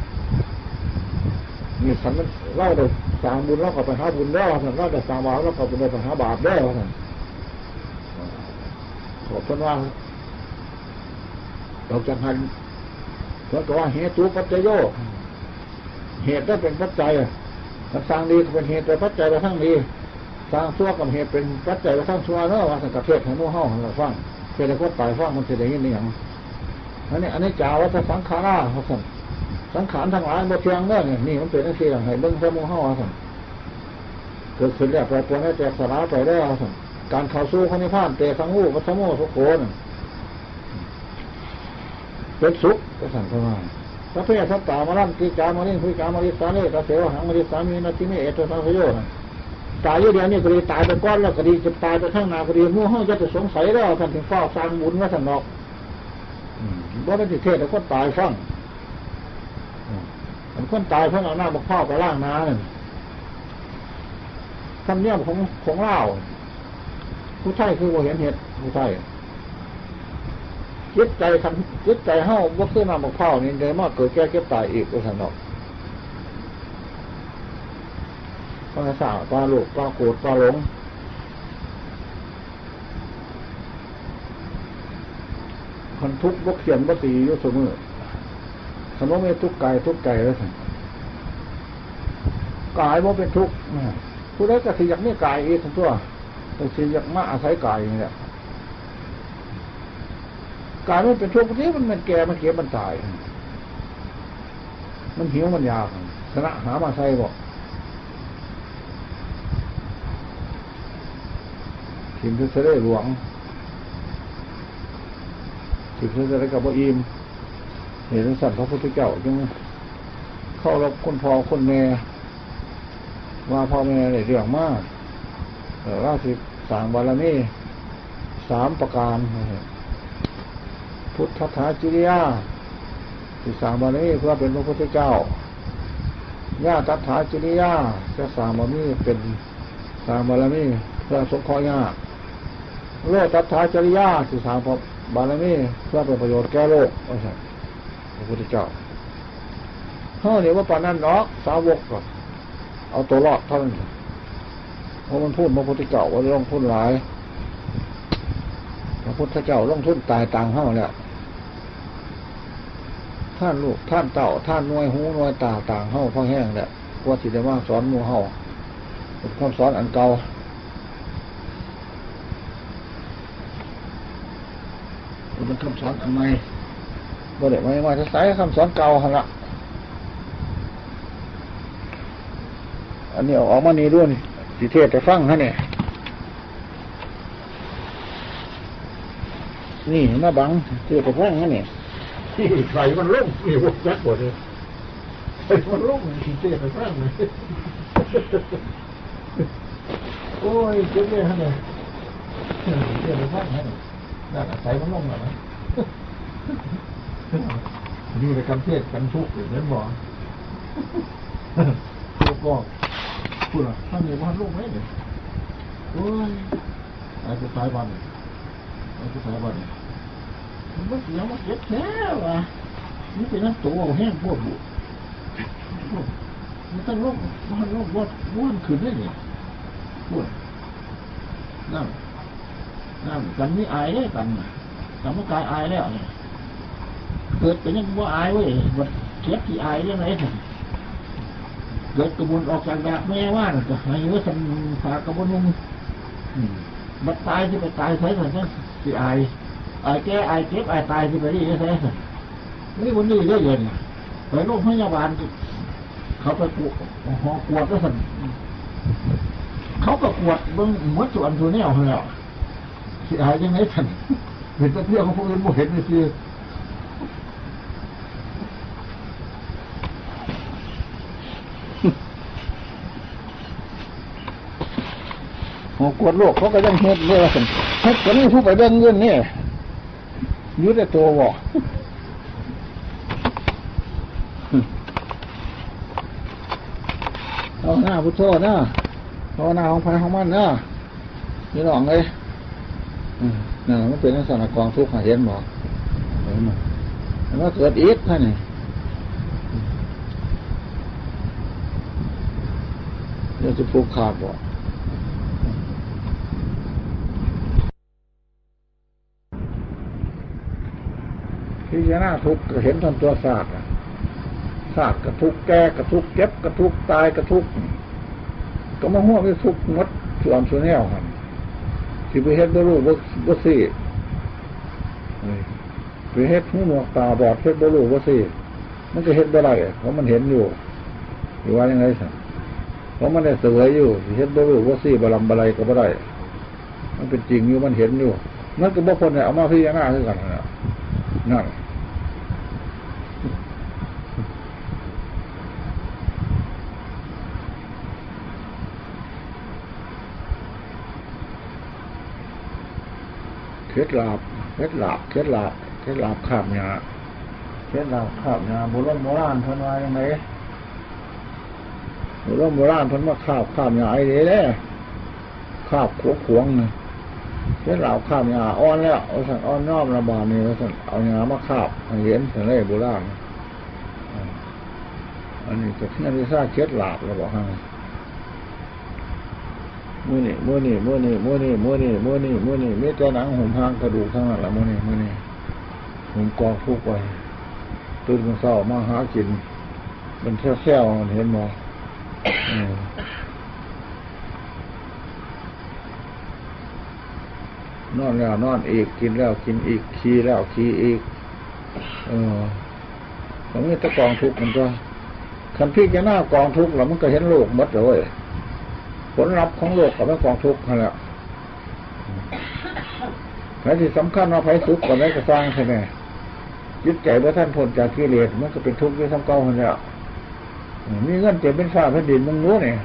นี่สันมันเล่าได้สร้างบุญแล้วก็ไปหาบุญแล้วสันเล่าได้สร้างบาปแล้วก็ไปหาบาปแล้วสันขอบเพิ่นว่าเราจะหัน เพิ่นก็ว่าเหตุปัจจโยเหตุได้เป็นปัจจัยถ้าสร้างดีก็เป็นเหตุเป็นปัจจัยไปทั้งดีสร้างชั่วกับเหตุเป็นปัจจัยไปสร้างชั่วเนาะว่าสังกัดเทศให้หมู่เฮาให้เราฟังเพื่อจะคนตายฟังมันจะได้ยินนี่อย่างอันนี้อันนี้จาวัฏสังขาราเขาสั่งสังขารทั้งหลายบ่เทียงเนาะเนี่ยนี่มันเป็นนักเสียงให้เบิ้งพระมู่เฮาว่าสั่งเกิดขึ้นแล้วแปรปรวนให้แตกสลายไปได้วสั่งการเข้าสู้พระนิพพานเตสังหูวัสโมสุโขน เป็นสุขก็สั่งเข้ามาพระเพทสัตตามาลั่นกิจามาลิ่งพุจามาลิสาเนกเสวหังมาลิสามีนาทิเมเอตสังขโยนะตายอยู่เดียวนี่ก็ดีตายไปก้อนแล้วก็ดีจะตายไปข้างหน้าก็ดีมู่ห้องจะจะสงสัยแล้วท่านถึงเฝ้าสร้างบุญว่าท่านนอกว่าเป็นสิเทศแต่คนตายฟังมันคนตายเพิ่งเอาหน้าบกเข้าไปล่างน้าเนี่ยคำเนียมของของเล่าผู้ไทยคือว่าเห็นเหตุผู้ไท ยจิตใจคันจิตใจเฮ้าว่าคือน้ำบกเข้านี่เดี๋ยมากเกิดแก่เก็บตายอีกว่าท่านอกปลาสาวปลาลูกปลาโกดปลาหลงคนทุกข์บกเขียนบกตีอยู่เสมอคำว่าไม่ทุกข์กายทุกข์ใจแล้วสิกายว่าเป็นทุกข์ผู้ใดก็สิอยากไม่กายเองทั้งตัวแต่สิอยากมาอาศัยกายอย่างเนี้ย กายมันเป็นทุกข์ที่มันมันแก่มันเก็บมันตาย มันหิวมันยากชนะหามาใส่บอกถิ่นเสด็จหลวงถิ่นเสด็จกับอิมเห็นสัตว์พระพุทธเจ้าจึงเข้ารับคนพ่อคนแม่ว่าพ่อแม่ในเรื่องมากราศีสางบารมีสามประการ พุทธถาจิริยาที่สางบารมีเพื่อเป็นพระพุทธเจ้าญาตัถาจิริยาจะสางบารมีเป็นสางบารมีเพื่อสงเคราะห์ญาโลกตัทธาจริยาสิสามบารมีเพื่อเป็นประโยชน์แก่โลกพระพุทธเจ้าเฮ้าเนี่ยว่าปานนั้นเนาะสาวกก็เอาตัวรอดเท่านั้นเพราะมันพูดพระพุทธเจ้าว่าลงทุนหลายพระพุทธเจ้าลงทุนตายต่างเฮ้าแล้ว ท่านลูกท่านเต่าท่านนวยหูนวยตาต่างเฮ้าพ่อแห้งแล้วกว่าที่ได้ว่าสอนมูเฮ้าเป็นคำสอนอันเก่าเป็นคำสอนทำไมบ่ได้ไม่มาจะใช้คำสอนเก่าหันละอันนี้ออกมานี่ด้วยนี่สิเทศจะฟังฮะเนี่ยนี่มาบังเทศจะฟังฮะเนี่ย ที่ใส่มันลุ่มมีพวกยักษ์หมดเลยใส่มันลุ่มสิเทศจะฟังเลยโอ้ยเจ๊เนี่ยฮะเนี่ยเทศจะฟังฮะเนี่ยนั่นใส่มันลุ่มหน่อนะนี่ในคำเทศกันทุกข์อย่างนั้นบอกลูกก็พูดว่าถ้ามีบ้านลูกไหมเนี่ยโอ้ยอ้ผู้ชายบ้านอ้ผู้ชายบ้านมันไม่เสียมาเก็บแค่ว่ะนี่เป็นน้ำตัวแห้งพวกบุมันต้องลบ้านลูกวัดบ้านขึ้นได้เนี่ยพูดนั่นนั่นกันนี่อายได้กันสามกายอายแล้วเนี่ยเกิดเป็นยังว่าอายเว้ยวัดเทียบที่อายเรื่องไหนสิเกิดกระบุนออกจากแบบแม่ว่านก็ให้ว่าสันฝากกระบุนนุ่งบัดตายที่ไปตายใช้สันนั่นที่อาย อายแก่อายเจ็บไอายตายที่ไปนี่ใช่สันนี่วันนี้เยอะเยินไปโรงพยาบาลเขาไปกวดหอกวดก็สั่นเขาก็กวดเบิ้งหมดส่วนตัวแนวแล้วที่อายยังไงสั่นเห็นตะเพื่อนของพวกอื่นบ่เห็นเลยคือหัวกวดโลกเขาก็ยังเฮ็ดเรื่อยว่าสิเฮ็ดก็นี่ผู้ไปเบิ่งเงินนี่ ยืดแต่ตัวบ่เอาหน้าพุทโธนะเอาหน้าของพายของมันนะนี่หลองเลยนั่นมันเป็นลักษณะกองทุกข์หาเห็นบ่เห็นบ่มันว่าเกิดอีกท่านนี่เดี๋ยวจะผูกขาดบ่ พิจารณาทุกข์ก็เห็นตนตัวศาสตร์ศาสตร์กระทุกแก่กระทุกเจ็บกระทุกตายกระทุกก็มาห่วงที่ทุกมดส่วนส่วนแนวครับที่ไปเฮ็ดบ่รู้บ่บ่สิไปเฮ็ดหูหนวกตาบอดเฮ็ดบ่รู้บ่สิมันก็เฮ็ดบ่ได้เพราะมันเห็นอยู่หรือว่ายังไงสัเพราะมันได้เสวยอยู่เฮ็ดบ่รู้บ่สิบ่ลำบ่ไรก็บ่ได้มันเป็นจริงอยู่มันเห็นอยู่มันก็บ่คนเนี่ยเอามาพิจารณาคือกันนั่น น่ะนั่นเคล็ดลับเคล็ดลับเคล็ดลับเคล็ดลับข้ามยาเคล็ดลับข้ามยาโบราณโบราณเพิ่นว่ายังไงโบราณโบราณเพิ่นว่าข้าวข้ามยาไอ้เด้เด้ข้าวขวขวงนี่ เคล็ดลับข้ามยาอ่อนแล้วเอาสั่นอ่อนน้อมระบาดนี่เอาสั่นเอายามาข้าบให้เห็นสั่นเลยโบราณอ่าอันนี้จะเที่ยงที่ซาเคล็ดลับเราบอกให้มือนี่มือนี่มือนี่มือนี่มือนี่มือนี่มือนี่มีแต่หนังหุ่มหางกระดูกทั้งนั้นละมือนี่มือนี่หุ่มกองทุกไว้ตื่นมาเศร้ามาหากิน มันแค่ๆมันเห็นมอง นอนแล้วนอนอีกกินแล้วกินอีกขี่แล้วขี่อีก เออตรงนี้ตะกองทุกข์มันก็คันพี่จะหน้ากองทุกข์แล้วมันก็เห็นโลกหมดเลยผลลัพธ์ของโลกกับแม่กองทุกข์นั่นแหละและที่สำคัญว่าไฟสุขกับแม่กระสร้างใช่ไหมยึดใจว่าท่านพ้นจากกิเลสมันก็เป็นทุกข์ด้วยซ้ำเก่าคนแล้วมีเงินเจ็บเป็นฟ้าแผ่นดินมึงรู้เนี่ย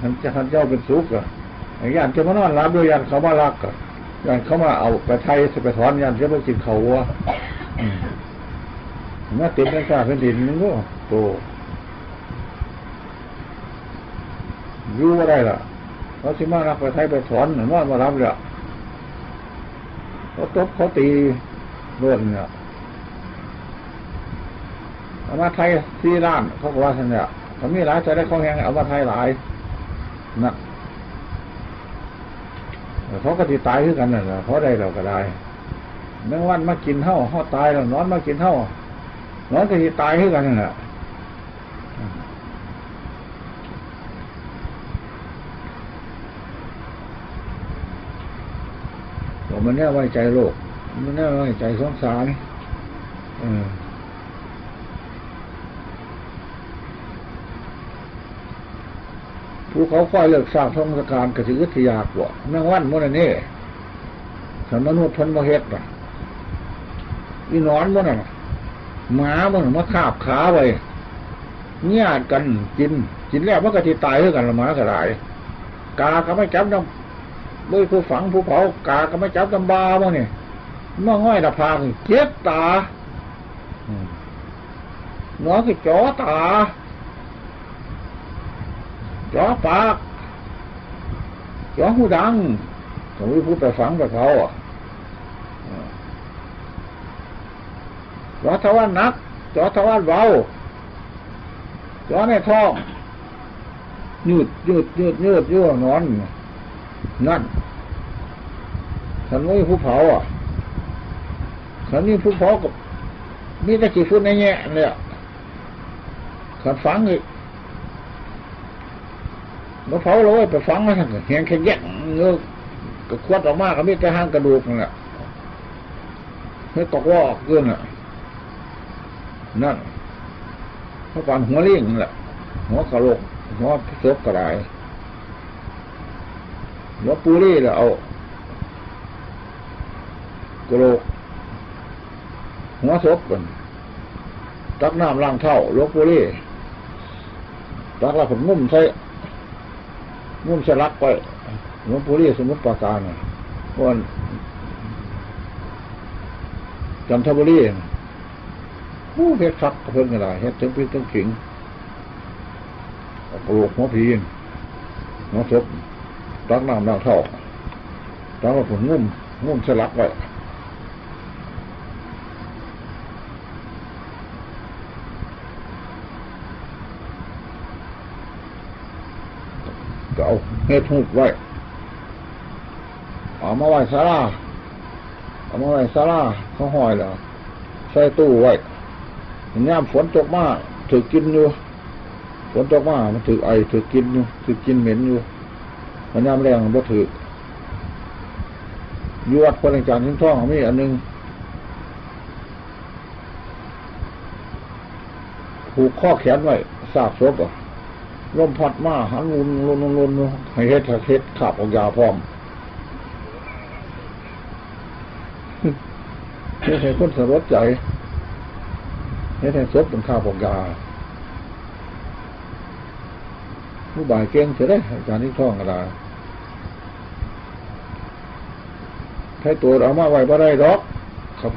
มันจะทันเจ้าเป็นสุขอะ ยานจะมานอนรับด้วยยานเขามารักอะยานเขามาเอาไปไทยไปถอนยานจะไปกินเขาวัวมาเต็มเป็นฟ้าแผ่นดินมึงรู้โตยู่ว่าได้ล่ะเขาสิมารับไปไทยไปถอนนอนมารับเลยเขาตบเขาตีรวนเนี่ยเอามาไทยสี่ล้านเขาก็ว่าท่านเนี่ยเขามีหลายใจได้เขาแหงเอามาไทยหลายนะ เขาก็ติตายขึ้นกันน่ะเพราะได้เราก็ได้เมื่อวันมากินเท่าเขาตายแล้วนอนมากินเท่านอนก็ติตายขึ้นกันน่ะบอกมันแน่ไว้ใจโลกมันแน่ไว้ใจสงสารเออ ผู้เขาค่อยเลิกสร้างทงสการกระถือทยากว่าแมงวันมันนี่สันมนุษย์ทนมาเฮ็ดอะอีนอนมันน่ะหมามันมาคาบขาไว้เงียกันกิน กินแล้วมันก็ที่ตายเท่ากันละหมาก็ได้กาก็ไม่จับน้ำด้วยผู้ฝังผู้เผากาก็ไม่จับกำบาบ้างนี่เมื่อง่อยตะพางเจ็บตาน้องคือจ่อตา จ่อปากจ่อหูดังสมมติพูดไปฝังกับเขาอะจ่อทวารนักจ่อทวารเบาจ่อในท้องยืดยืดยืดยืดยืดนอน นั่นสันไม่ผู้เผาอะขันนี้ผู้เผากับมีแต่กี่ฟุตในแง่เนี่ยขันฝังอีก มาเผาเราไว้ไปฝังมาทั้งเฮียงแค่แยกเงือกก็ควัดออกมาก็มีแต่ห้างกระดูกนั่นแหละไม่ตกว่าออกเกินอะนั่นเพราะปานหัวเลี้ยงนั่นแหละหัวกระโหลกหัวศพกระไรหัวปูรี่แล้วเอากระโหลกหัวศพกันตักน้ำล้างเท่าหลวปูรี่ตักแล้วผมงุ่มใส่ มุ่มสลักไปหลวงปู่เรียสมุทรปราการน่ะวันจำทบุรีผู้เฮ็ดคักเพิ่งอะไรเฮ็ดถึงพริกถึงขิงปลูกหัวพีนหัวศพตักน้ำล้างเท่าตักแล้วผมงุ่มงุ่มสลักไว้ ก็เอาเฮ็ดหูกไว้เอามาไว้ซาลาเอามาไว้ซาลาเขาห้อยแล้วใส่ตู้ไว้ย่ามฝนตกมาถือกินอยู่ฝนตกมามันถือไอถือกินอยู่ถือกินเหม็นอยู่มันย่ามแรงมันบ่ถืออยู่วัดพระจารย์ทิ้งท่องมีอันหนึงผูกข้อแขนไว้สากศพอะ ลมพัดมาหันลุนลุนลุนให้เฮ็ดเฮ็ดขาบออกยาพร้อมเฮ็ดให้คนสลดใจเฮ็ดให้ศพเป็นข้าวออกยาผู้บ่ายเก่งเสียได้อาจารย์ที่ท่องก็ได้ใช้ตัวเอามาไว้บ่ได้ดอกครับ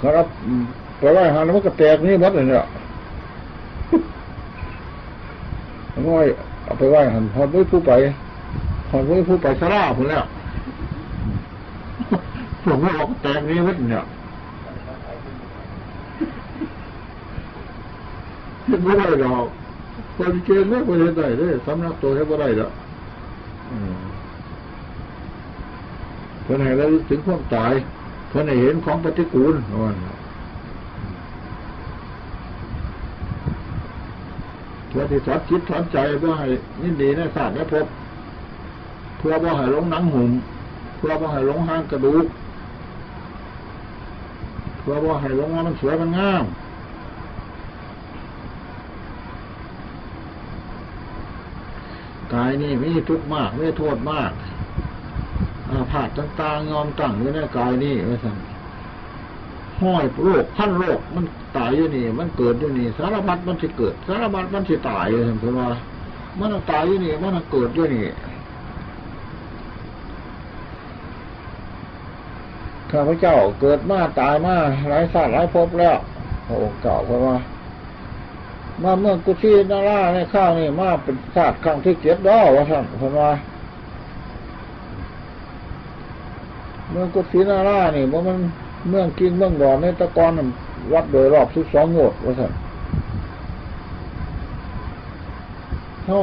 ครับไปไว้หาแล้วมันก็แตกนี่หมดเลยเนี่ย ง่อยเอาไปไหว้หันหอดไว้ผู้ไปหอดไว้ผู้ไปสลาผมแล้วผมว่าออกแตกนี้วัดเนี่ยไม่ได้หรอกคนเก่งไม่คนเห็นได้เลยสำนักตัวให้ไม่ได้หรอกอืมเพื่อนให้เรารู้ถึงความตายเพื่อนให้เห็นของปฏิกูลว่นะ เพื่อที่สอนจิตสอนใจเพื่อให้ยินดีในศาสตร์และพบเพื่อว่าให้หลงหนังหุ่มเพื่อว่าให้หลงห้างกระดูกเพื่อว่าให้หลงว่ามันสวยมันงามกายนี่มีทุกข์มากไม่โทษมากอาพาธต่างๆยอมตั้งไว้ในกายนี่ไว้สั่ง ห้อยโรคพันโรคมันตายอยู่นี่ มันเกิดอยู่นี่ สารพัดมันสิเกิด สารพัดมันสิตายเลยเพื่อนว่า มันตายอยู่นี่ มันเกิดอยู่นี่ข้าพเจ้าเกิดมาตายมาหลายศาตร์หลายภพแล้วพระองค์เก่าเพราะว่ามาเมื่อกุชินาราในข้าวนี่มาเป็นศาตร์ครั้งที่เจ็ดดอว่าท่านเพราะว่าเมื่อกุชินารานี่ว่ามัน เมืองกินเมืองดอนในตะกอนวัดโดยรอบสิบสองโงดว่าสันเท่า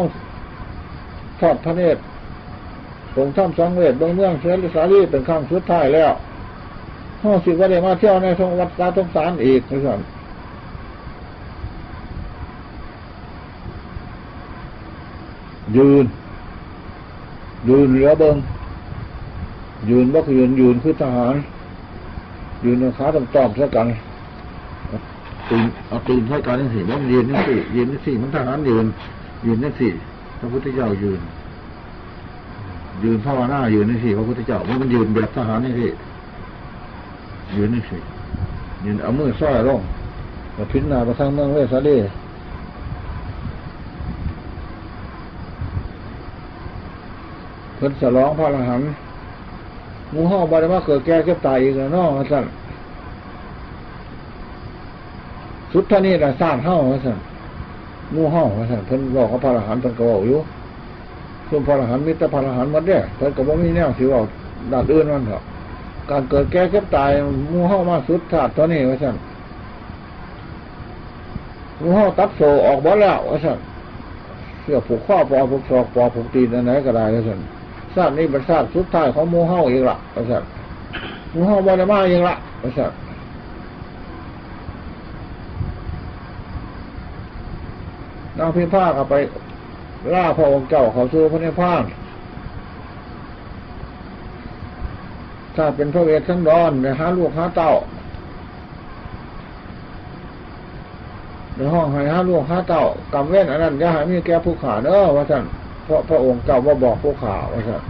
ทอดพระเนตรตรงถ้ำสังเวชเมืองเมืองเสริสาลีเป็นครั้งสุดท้ายแล้วเท่าสิว่าได้มาเที่ยวในทงวัดตาทงสารอีกว่าสันยืน ยืนเหลือเบิงยืนบ่คือยืนยืนคือทหาร ยืนอาขาต่อมใส่กันตีนเอาตีนใส่กันนี่สิมันยืนนี่สิยืนนี่สิมันทหารยืนยืนนี่สิพระพุทธเจ้ายืน ยืนภาวนายืนนี่สิพระพุทธเจ้ามันมันยืนแบบทหารนี่สิยืนนี่สิยืนเอามือซ้อยลงมาพิจารณาประทังเมืองเวสาลีเพิ่นสลองพระอรหันต์ หมูห้องบาดมาเกิดแก่เก็บตายอีกแล้วนาะว่าสั่นสุดท่านี้แหละสร้างเฮ้าว่าสั่นหมูห้องสั่นเพิ่นบอกว่าพระอรหันต์เพิ่นก็บอกอยู่ส่วนพระอรหันต์มิตรพระอรหันต์มดเด้เพิ่นก็บ่มีแนวสิว้าด้านอื่นมันเถอะการเกิดแก่เก็บตายหมูห้องมาสุดถาดตัวนี้สั่นหมูห้องตัดโซออกบ่แล้วสั่นเสื้อผูกข้อปอผูกศอกปอผูกตีนอันไหนก็ได้สั่น ชาตินี้เป็นชาติสุดท้ายของมูเฮาอีกละประสัตหมูเฮาบริมาอีกละประสัตนางพิมพาก็ไปล่าพระองค์เจ้าเขาสู่พระนิพพานถ้าเป็นพระเวทสันดรไปหาลูกหาเต้าในห้องให้หาลูกหาเต้ากำเว้นอันนั้นอย่าให้มีแก่ผู้ขาเนอะว่าท่าน เพราะพระองค์เจ้าว่าบอกผู้ข่าว่าท่าน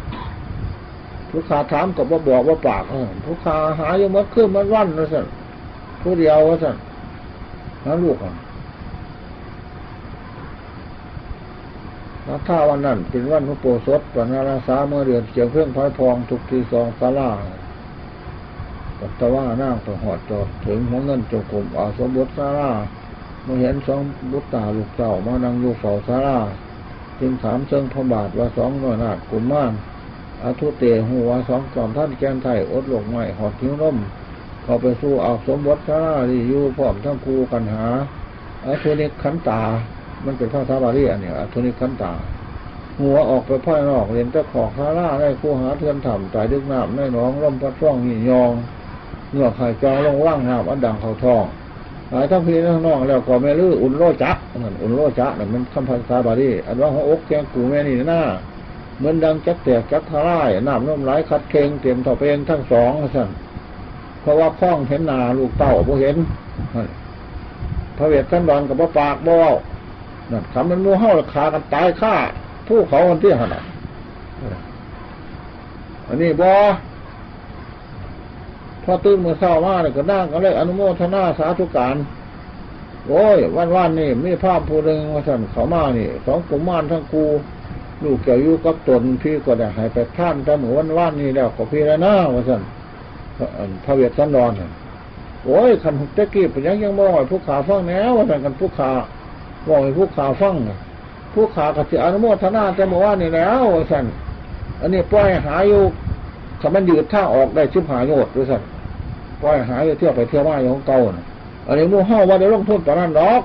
ผู้ข่าถามกับว่าบอกว่าปากเออผู้ขาหาอยู่มัดขึ้นมัดวันว่าท่นผู้เดียวว่าท่านหาลูกอะแล้วถ้าวันนั้นเป็นวันพระโปสดปนาราสาเมื่อเดือนเจียงเพื่องพายพองทุกทีสองสาราปัตตว่านั่งไปหอดจอดถึงหัวเงินจงกรมอาสมบุตรสาราเมื่อเห็นสองบุตรตาลูกเจ้ามานั่งอยู่เฝ้าสารา จึงถามเชิงพบาทว่าสองหน่วยนาดกุมมานอาทุเตหัวสองจอมท่านแกนไทยอดหลงไม่หอดทิ้งร่มเขาไปสู้อาสมบุตรารีอยู่พร้อมทั้งคูกันหาอาทุนิกขันตา มันเป็นภาษาบาลีอันนี้อาทุนิกขันตา หัวออกไปพ่ายนอกเรียนเจ้าของซาร่าได้คู่หาเทือนถ่ำตายดึกน้ำได้หน้องร่มพัดช่องหินยองเงือกไข่จองลงว่างน้ำอันดังเขาทอง ทั้งพี่ทั้งน้องแล้วก็แม่ลื้ออุ่นโลจะนั่นอุ่นโลจะนั่นมันคำภาษาบาลีอันว่าหัวอกแกงกูแม่นี่หน้าเหมือนดังจักแตกจักทาร่ายน้ำน้มไหลคัดเค็งเตรียมต่อเพลงทั้งสองสั่นเพราะว่าคล้องเห็นนาลูกเต่าบ่เห็นพระเวทท่านดอนกับพระปากบ่เว้านั่นคำมันมูเห่าขากันตายฆ่าผู้เขาคนที่ขนาดอันนี้บอ พอตื่นเมื่อเช้ามาเนี่ยก็นั่งก็เลยอนุโมทนาสาธุการโอ้ยวันวันนี่มีภาพผู้หนึ่งมาสั่นเขามานี่สองกุมารทั้งกูลูกเกี่ยวอยู่กับตนพี่ก็ได้ให้ไปท่านแต่เหมือนวันวันนี่แล้วขอพี่แล้วนะว่าสั่นพระเวทสันดรโอ้ยคันตะกี้เป็นยังยังบ่อยผู้ขาฟังแนวว่าสั่นกันผู้ขาบอกให้ผู้ขาฟังผู้ขากับสิอนุโมทนาแต่เมื่อวานนี่แล้วสันอันนี้ปล่อยหาอยู่ ถ้ามันยืดท่าออกได้ชิบหายโยดด้วยสันปล่อยหายู่เที่ยวไปเที่ยวมาอย่างเก่าน่ะอันนี้มู่ห้าว่าได้ลงทุนตอนนั้นดอก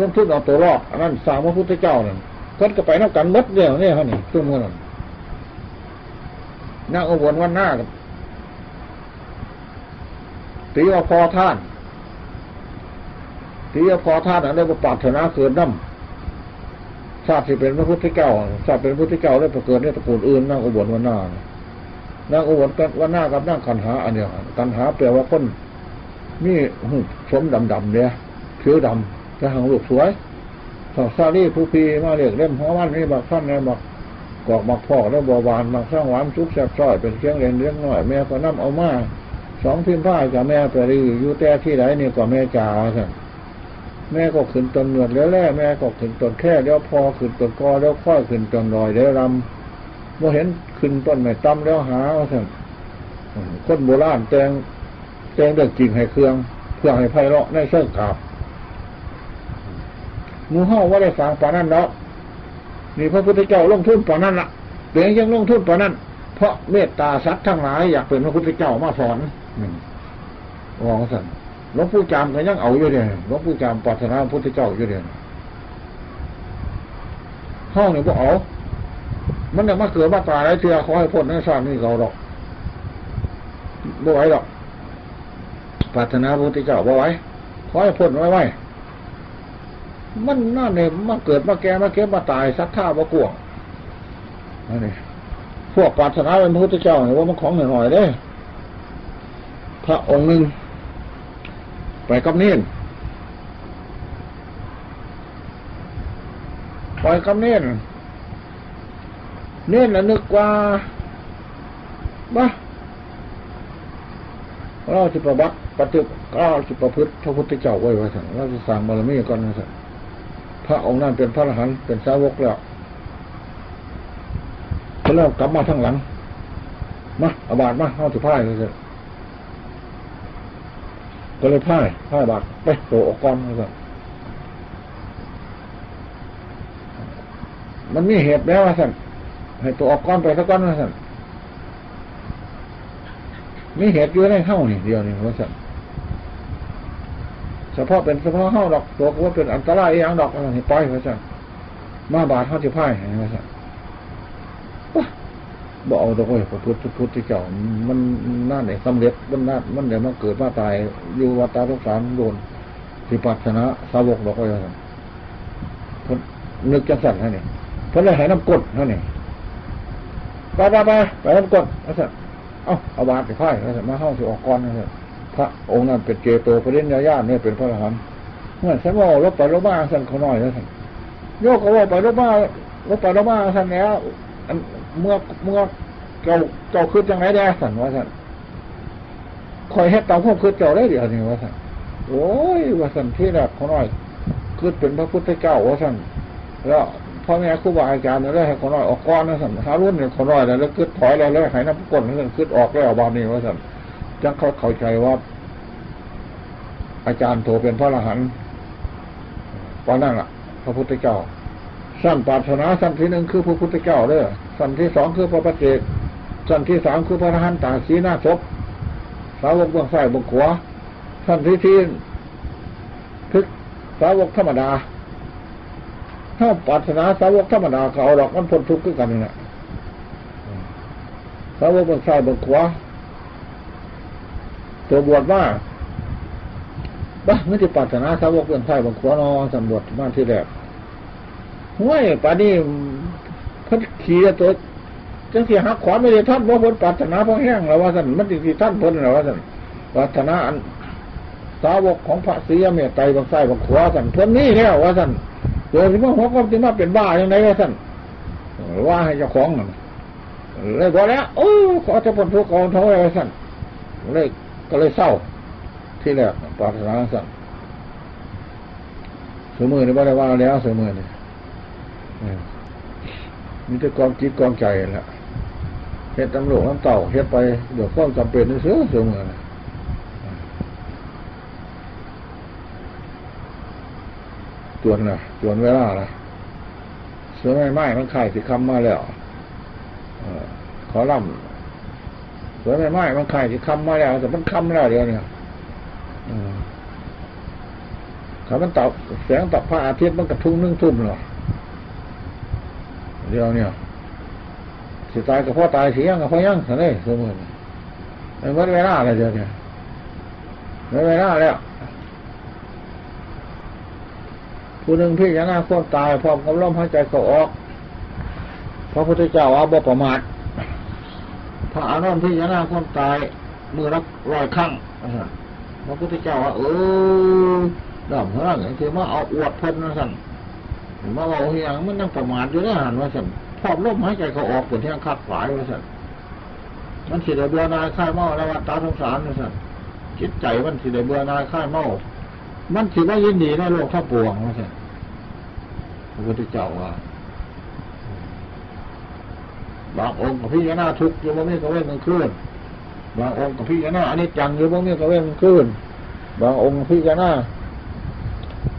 ลงทุนเอาตัวรอดอันนั้นสามพระพุทธเจ้านั่นเพิ่นก็ไปนักกันมดเดียวนี่เขานี่ขึ้มือนั่นนั่งอุบวันหน้าตีว่าพอท่านตีว่าพอท่านอันนี้ก็ปารถนาเกินน้ำชาติที่เป็นพระพุทธเจ้าชาติเป็นพระพุทธเจ้าได้ประเกิดในตระกูลอื่นนั่งอุบวันหน้า นั่งอุบลวันหน้ากับนั่งกันหาอันเดียวกันหาแปลว่าคนนี่หูสมดำดำเนี่ยผิวดำจะหางลูกสวยสาวซาลี่ผู้พีมาเรียกเล่มหัววันนี่บักท่านเนี่ยบักกอกบักพ่อแล้วบวานบักสร้างหวานชุกแซ่บซ้อยเป็นเชียงเรียนเลี้ยงหน่อยแม่ก็นั่เอามาสองพิมพ์ผ้ากับแม่ไปรีอยู่แต่ที่ไหนนี่ก็แม่จ่าสั่แม่ก็ขึ้นตนเหนือแล้วแล่แม่ก็ขึ้นตนแค่แล้วพอขึ้นตนกอแล้วค่อยขึ้นตนลอยแล้วรำ เมื่อเห็นขึ้นต้นไม่ต้ำแล้วหาสั่นคนโบราณแตงแตงเรื่องจริงให้เครื่องเพื่อให้ไพเราะในเชิงกาบมูห้าว่าได้ฟังปานั้นแล้วนี่พระพุทธเจ้าลงทุนปานั้นละเดี๋ยวยังลงทุนปานั้น เพราะเมตตาสัตว์ทั้งหลายอยากเป็นพระพุทธเจ้ามาสอนว่าสั่นหลวงปู่จามก็ยังเอาอยู่เนี่ยหลวงปู่จามปรารถนาพระพุทธเจ้าอยู่เนี่ยห้องเนี่ยพวกเอา มันยังมาเกิดมาตายอะไรเทียขอให้พ้นในชาตินี้เขาหรอกบ่ไหวหรอกปรารถนาพระพุทธเจ้าบ่ไหวขอให้พ้นไว้ไว้มันน่าเนี่ยมาเกิดมาแก่มาเก็บมาตายสักท่าบ่กลัวนั่นนี่พวกปรารถนาเป็นพระพุทธเจ้าเนี่ยว่ามันของหน่อยๆเด้พระองค์หนึ่งไปกับเนียไปกับเนีย เนียนนะนึกว่าบ้าเราจะประบัติปฏิบัติเราจะประพฤติพระพุทธเจ้าไว้ไว้สั่งเราจะสั่งบารมีก่อนนะสั่งพระองค์นั้นเป็นพระอรหันต์เป็นสาวกแล้วเขาเริ่มกลับมาทั้งหลัง มาอาบาดมาเข้าถือผ้าเลยสั่งก็เลยพ่ายพ่ายบาดไปโตออกก้อนนะครับมันมีเหตุแล้วสั่น ให้ตัวออกก้อนไปสักก้อนสั่นมีเหตุอยู่ในเข้านี่เดียวนี่ว่าสั่นเฉพาะเป็นเฉพาะเข้าดอกตัวว่าเป็นอันตรายอย่างดอกอะไรปล่อยว่าสั่นมาบาดเข้าจะพ่ายว่าสั่นบ่เอาตรงไอ้พระพุทธพุทธเจ้ามันน่าไหนสำเร็จมันน่ามันเดี๋ยวมาเกิดมาตายอยู่วัฏฏะสงสารโดนสิปัสนะสาวกดอกไว้ท่านเพิ่นนึกจังสั่นท่านนี่เพิ่นเลยให้น้ำกดท่านนี่ ไปไปไปไปน้ำกดท่านเอ้าเอาบาตรไปพ่ายท่ามาเข้าสิออกก่อนท่านพระองค์นั้นเป็นเจโตประเด็นญาญาเนี่ยเป็นพระอรหันต์เมื่อฉันว่าลบไปลบมาสั่นเขาน้อยแล้วท่านโยกก็ว่าไปลบมาลบไปลบมาสั่นแล้วอันเมื่อเมื่อเจ้าเจ้าคืดจังไรแด่สั่นว่าสั่นคอยเฮ็ดตามความคืดเจ้าได้เดี๋ยวนี้ว่าสั่นโอ้ยว่าสั่นที่แรกเขาน้อยคืดเป็นพระพุทธเจ้าว่าสั่นแล้ว พ่อแม่ครูบาอาจารย์เนี่ยให้เขาน้อยออกก้อนนะสั่นหารุ่นเนี่ยเขาน้อยแล้วแล้วคืดถอยแล้วแล้วหายน้ำก้นนั่นคืดออกแล้วบางนี้ว่าสั่นจังเขาเข้าใจว่า อาจารย์โทเป็นพระอรหันต์ตอนนั้นล่ะ พระพุทธเจ้า สั้นปรารถนาสั้นที่หนึ่งคือพระพุทธเจ้าเด้อสั้นที่สองคือพระปฏิเจกสั้นที่สามคือพระอรหันต์ตาสีหน้าศพสาวกเบื้องซ้ายเบื้องขวาสั้นที่ที่ทึกสาวกธรรมดา ถ้าปรารถนาสาวกธรรมดาเขาหรอกมันพ้นทุกข์กันนี่แหละสาวกบื้องซ้ายบื้องขวาตัวบวชว่าบ้าไม่ได้ปรารถนาสาวกบื้องซ้ายบื้องขวานอสำรวจมาที่แรกห้วยป่านนี้เพิ่นขี่ตัวจังสีหักขวาไม่ได้ท่านว่าพ้นปรารถนาเพราะแห้งแล้วว่าสันมันจริงๆท่านพ้นแล้วว่าสันปรารถนาอันสาวกของพระศรีเมตไตรบางไส้บางขวาสันเพิ่นนี่แล้วว่าสัน โดยที่ว่าหัวก็จะมาเป็นบ้าอย่างไรว่าสันว่าให้เจ้าของนั่นเลยบอกแล้วโอ้ขอจะพ้นทุกข์กองเท่าไรว่าสันเลยก็เลยเศร้า ที่แรกปรารถนาสันสมือนี่ว่าได้ว่าแล้วสมือนี่มีแต่กองจิตกองใจแหละเฮ็ดตำรวจน้ำเต่าเฮ็ดไปเดี๋ยวความจำเป็นเสือเสือเมือน ตวนนะตวนเวลาละเสือไม่ไม้มันไข่สิคำมาแล้วอขอล่ำเสือไม่ไม้มันไข่สิคำมาแล้ว แต่มันคำแล้วเดียวเนี่ยขามันตับแสงตับพระอาทิตย์มันกระทุ่งนึ่งทุ่มหรอเดียวเนี่ยสิตายกับพ่อตายเสียงกับพ่อยังสันเลยสมมติมันวัดเวลาอะไรเดียวเนี่ยวัดเวลาแล้ว ผู้หนึ่งพี่ยังน่าควบตายพร้อมกับลมหายใจเขาออกพระพุทธเจ้าว่าบ่ประมาทพระอานนท์พี่ยังน่าควบตายมือรักร้อยครั้งพระพุทธเจ้าว่าเออดำเท่านั้นคือมาเอาอวดพ้นนะสั่นมาเอาเฮียงมันนั่งประมาทอยู่นะหันว่าสั่นพร้อมลมหายใจเขาออกผลที่ยังคัดฝายว่าสั่นมันสิได้เบื่อนายค่ายเมาแล้ววัตาสงสารว่าสั่นจิตใจมันสิได้เบื่อนายค่ายเมา มันสิได้ยินดีในโลกทั้งปวงว่าสั่พระพุทธเจ้าว่าบางองค์กับพี่ยานาทุกข์อยู่บ่มีกระเว้นกลางคืนบางองค์กับพี่ยานาอันนี้จังอยู่บ่มีกระเว้นกลางคืนบางองค์พี่ยานา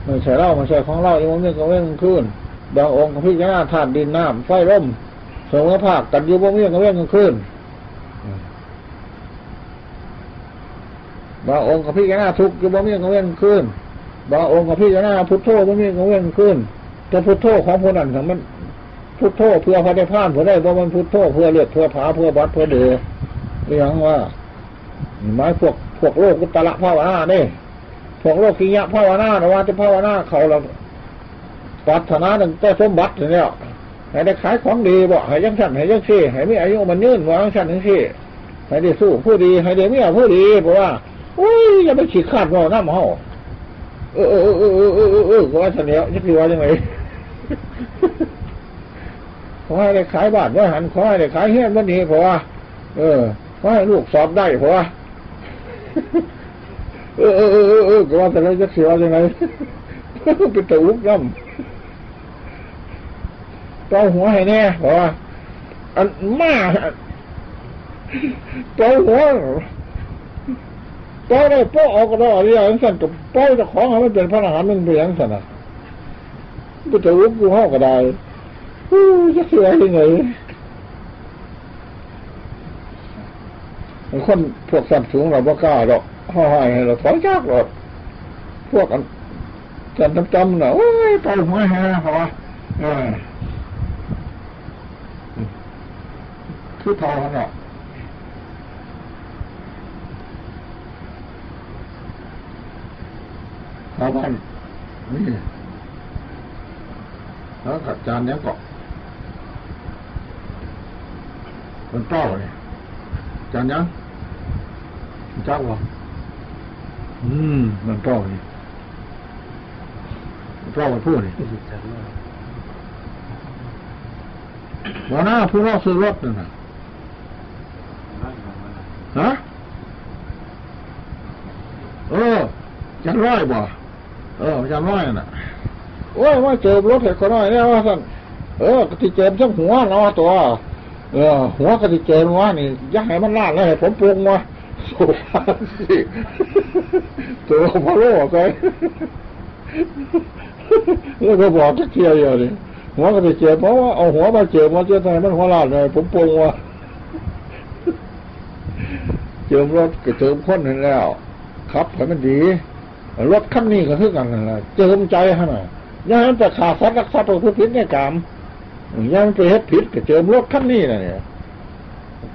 ไม่ใช่เล่าไม่ใช่ของเล่าอยู่บ่มีกระเว้นกลางคืนบางองค์กับพี่ยานาธาตุดินน้ำไฟร่มสมภาคกันอยู่บ่มีกระเว้นกลางคืน บางองค์กับพี่ยานาทุกข์อยู่บ่มีกระเว้นกลางคืนบางองค์กับพี่ยานาพุทโธบ่มีกระเว้นกลางคืนแต่พุทโธของคนนั้นมันพุทโธเพื่อพระได้พานเพื่อได้บ่มันพุทโธเพื่อเลือดเพื่อผาเพื่อบัดเพื่อเดือเรื่องว่าไม้พวกพวกโลกกุตละภาวนาเนี่ยพวกโลกกิยะภาวนาแต่ว่าจะภาวนาเขาเราปรารถนาหนึ่งแต่สมบัติเนี่ยให้ได้ขายของดีบอกให้ยังชั้นให้ยังซี่ให้ไม่อายุมันยืนวางชั้นทั้งซี่ให้ได้สู้ผู้ดีให้ได้เมียผู้ดีเพราะว่า อุ้ยอย่าไปฉีกขาดว่าน้าเออเออเออเออเออเออเออว่าเฉลียวจะคือว่ายังไงขอให้ได้ขายบ้านไว้หันขอให้ได้ขายเฮี้ยนวันนี้เพราะว่า เออขอให้ลูกสอบได้เพราะว่าเออเออเออเออก็ว่าแต่ละจะเสียยังไงเป็นตะอุกน้ำต้อหัวให้แน่เพราะว่าอันมาต้อหัว ต้อได้ป้อออกก็ได้อะไรอย่างสั่นกับป้อจะของให้มันเป็นพระอาหารหนึ่งเพียงสั่นนะเป็นตะอุกกูห้อก็ได้จะเสียยังไงคนพวกสัตว์สูงเราบ่กล้าหรอกห่อให้เราถอยจากหรอกพวกกันจันจำจำๆน่ะโอ้ยไปหัวแห่เพราะว่าเออขคือทอ เนี่ยชาวบ้านนี่แล้วขัดจานเนี้ยก็มันเต้าเนี่ยจานยังเจ้าวะอืมมันเต้าเนี่มันเต้ามันพูดเนี่ยวันหน้าผู้รอดซื้อรถนั่นนะฮะเออจันร้อยบ่ เออจันร้อยน่ะโอ้ยว่าเจอรถเห็ดคนน้อยเนี่ยว่าสั่นเออกติเจมทั้งหัวเนาะตัว เออ หัวกติเจมว่านี่ยักให้มันลาดแล้วให้ผมปรุงมาสุภาพสิตัวพะโล่ไปแล้วก็บอกจักเทียอยู่นี่หัวกติเจมเพราะว่าเอาหัวมาเจมมาเจอทำไมมันหัวลาดเลยผมปรุงว่าเจิมรถก็เจิมคนเห็นแล้ว ครับให้มันดี รถคันนี้ก็คือกันนั่นแหละเจิมใจฮะน่ะยังนั้นแต่ขาดสัตว์รักษาตัวผู้ผิดในกรรมยังไปเฮ็ดผิดก็เจิมรถคันนี้น่ะเนี่ย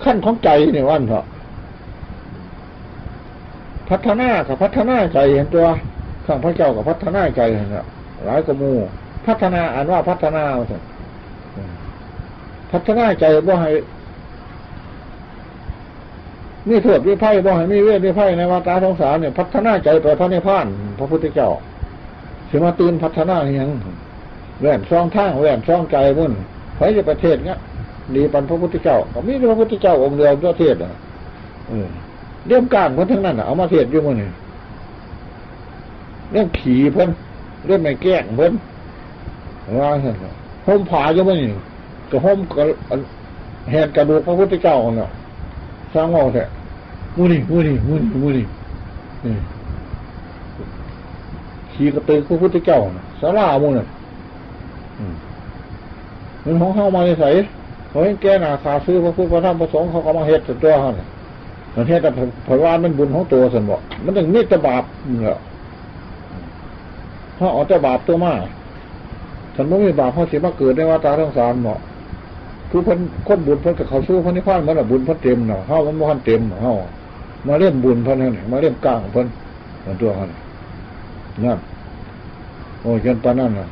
ขั้นของใจนี่วันเถอะพัฒนากับพัฒนาใจเห็นตัวข้างพระเจ้ากับพัฒนาใจเห็นละหลายกมูพัฒนาอ่านว่าพัฒนาพัฒนาใจว่าให้ มีโทษมีไพ่บ่ให้มีเวทมีไพ่ในวาตาสงสารเนี่ย พัฒนาใจไปพระนิพพานพระพุทธเจ้าสิมาตื่นพัฒนาอหยังแหวนช่องทางแหวนช่องใจมุ่นใครจะประเทศเนี้ยดีปันพระพุทธเจ้าก็มีพระพุทธเจ้าองค์เดียวประเทศอะเรื่องการเพิ่นทั้งนั้นน่ะเอามาเทศอยู่มื้อนี่เรื่องขี่เพิ่นเรื่องไม่แกล้งเพิ่นว่าซั่นห่มผาอยู่มื้อนี่ก็ห่มก็แหนกระดูกพระพุทธเจ้าเนาะ สร้างเอาแต่มูนี่มูนี่มูนี่มูนี่นี่ขี่กระตือพระพุทธเจ้าสารามูน่ะอืมมันของเข้ามาใส่เขาให้แก้หนาขาซื้อพระพุทธพระธรรมพระสงฆ์เขาก็มาเฮ็ดตัวเขาเนี่ยมันเฮ็ดแต่ผลว่ามันบุญของตัวสันบอกมันถึงมีแต่บาปเหรอถ้าเอาแต่บาปตัวมาฉันไม่มีบาปเพราะสิมาเกิดในวัฏสงสารเหมาะ คือเพิ่นคนบุญเพิ่นกับเขาสู้เพิ่นนิพพานมันละบุญเพิ่นเต็มเนาะเฮามันบ่ทันเต็มเฮามาเล่นบุญเพิ่นนั่นน่ะมาเล่นกลางเพิ่นนั่นตัวเขาน่ะนั่นโอ้ยจนปานนั้นน่ะ